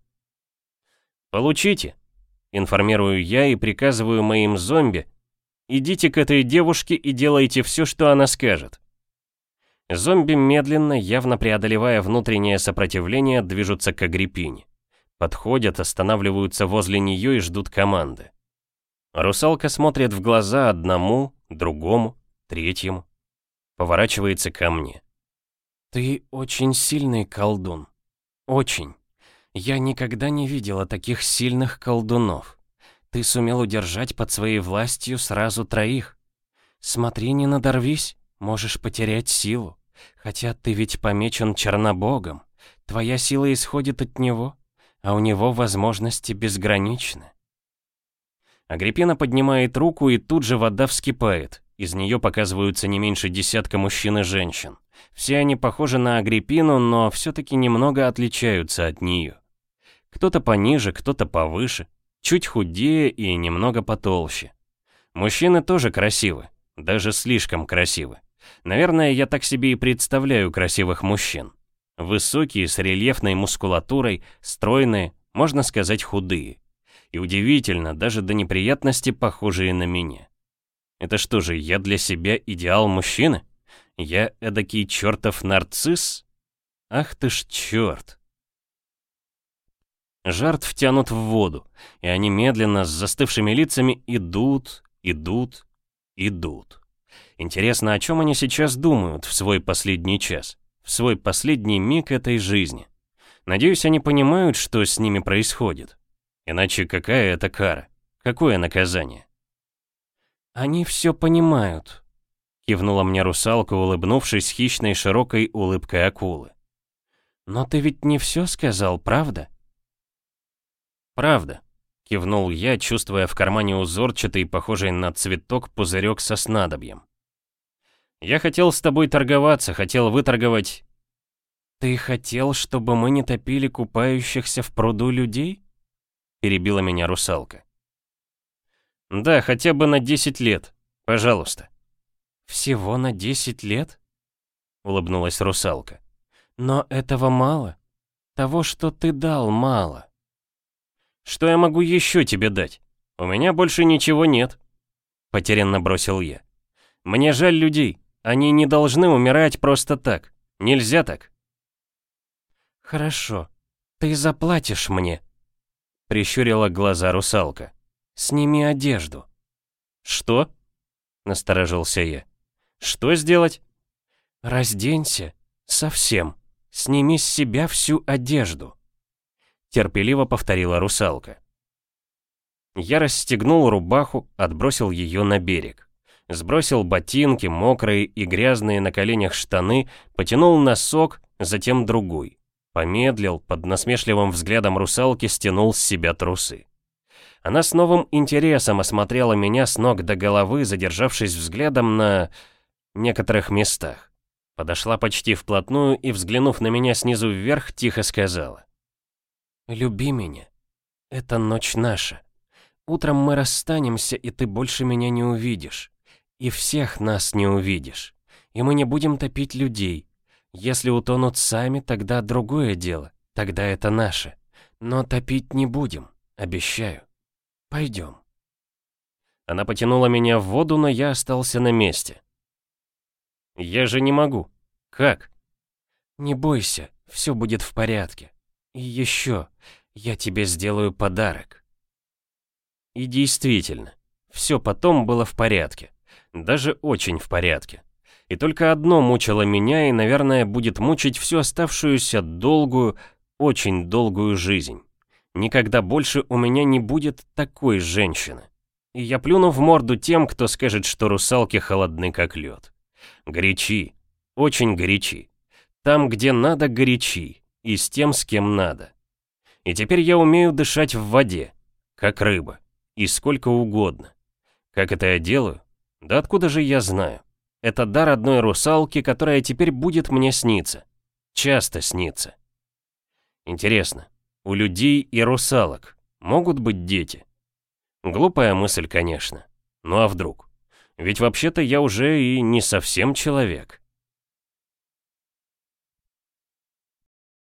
«Получите», — информирую я и приказываю моим зомби, «идите к этой девушке и делайте все, что она скажет». Зомби медленно, явно преодолевая внутреннее сопротивление, движутся к Агриппине. Подходят, останавливаются возле нее и ждут команды. Русалка смотрит в глаза одному, другому, третьему. Поворачивается ко мне. «Ты очень сильный колдун. Очень. Я никогда не видела таких сильных колдунов. Ты сумел удержать под своей властью сразу троих. Смотри, не надорвись, можешь потерять силу. Хотя ты ведь помечен Чернобогом. Твоя сила исходит от него, а у него возможности безграничны. Агриппина поднимает руку, и тут же вода вскипает. Из нее показываются не меньше десятка мужчин и женщин. Все они похожи на Агриппину, но все-таки немного отличаются от нее. Кто-то пониже, кто-то повыше, чуть худее и немного потолще. Мужчины тоже красивы, даже слишком красивы. Наверное, я так себе и представляю красивых мужчин. Высокие, с рельефной мускулатурой, стройные, можно сказать, худые. И удивительно, даже до неприятности похожие на меня. Это что же, я для себя идеал мужчины? Я эдакий чертов нарцисс? Ах ты ж черт! Жертв тянут в воду, и они медленно, с застывшими лицами, идут, идут, идут. Интересно, о чем они сейчас думают в свой последний час, в свой последний миг этой жизни? Надеюсь, они понимают, что с ними происходит. Иначе какая это кара? Какое наказание? «Они все понимают», — кивнула мне русалка, улыбнувшись хищной широкой улыбкой акулы. «Но ты ведь не все сказал, правда?» «Правда», — кивнул я, чувствуя в кармане узорчатый, похожий на цветок, пузырек со снадобьем. «Я хотел с тобой торговаться, хотел выторговать...» «Ты хотел, чтобы мы не топили купающихся в пруду людей?» Перебила меня русалка. «Да, хотя бы на 10 лет. Пожалуйста». «Всего на 10 лет?» — улыбнулась русалка. «Но этого мало. Того, что ты дал, мало». «Что я могу еще тебе дать? У меня больше ничего нет», — потерянно бросил я. «Мне жаль людей. Они не должны умирать просто так. Нельзя так». «Хорошо. Ты заплатишь мне», — прищурила глаза русалка. «Сними одежду». «Что?» — насторожился я. «Что сделать?» «Разденься. Совсем. Сними с себя всю одежду», — терпеливо повторила русалка. Я расстегнул рубаху, отбросил ее на берег. Сбросил ботинки, мокрые и грязные на коленях штаны, потянул носок, затем другой. Помедлил, под насмешливым взглядом русалки стянул с себя трусы. Она с новым интересом осмотрела меня с ног до головы, задержавшись взглядом на некоторых местах. Подошла почти вплотную и, взглянув на меня снизу вверх, тихо сказала. «Люби меня. Это ночь наша. Утром мы расстанемся, и ты больше меня не увидишь. И всех нас не увидишь. И мы не будем топить людей. Если утонут сами, тогда другое дело. Тогда это наше. Но топить не будем, обещаю. Пойдем. Она потянула меня в воду, но я остался на месте. Я же не могу. Как? Не бойся, все будет в порядке. И еще, я тебе сделаю подарок. И действительно, все потом было в порядке. Даже очень в порядке. И только одно мучило меня и, наверное, будет мучить всю оставшуюся долгую, очень долгую жизнь. Никогда больше у меня не будет такой женщины. И я плюну в морду тем, кто скажет, что русалки холодны как лед. Горячи, очень горячи. Там, где надо, горячи, и с тем, с кем надо. И теперь я умею дышать в воде, как рыба, и сколько угодно. Как это я делаю? Да откуда же я знаю? Это дар одной русалки, которая теперь будет мне сниться. Часто снится. Интересно, у людей и русалок могут быть дети? Глупая мысль, конечно. Ну а вдруг? Ведь вообще-то я уже и не совсем человек.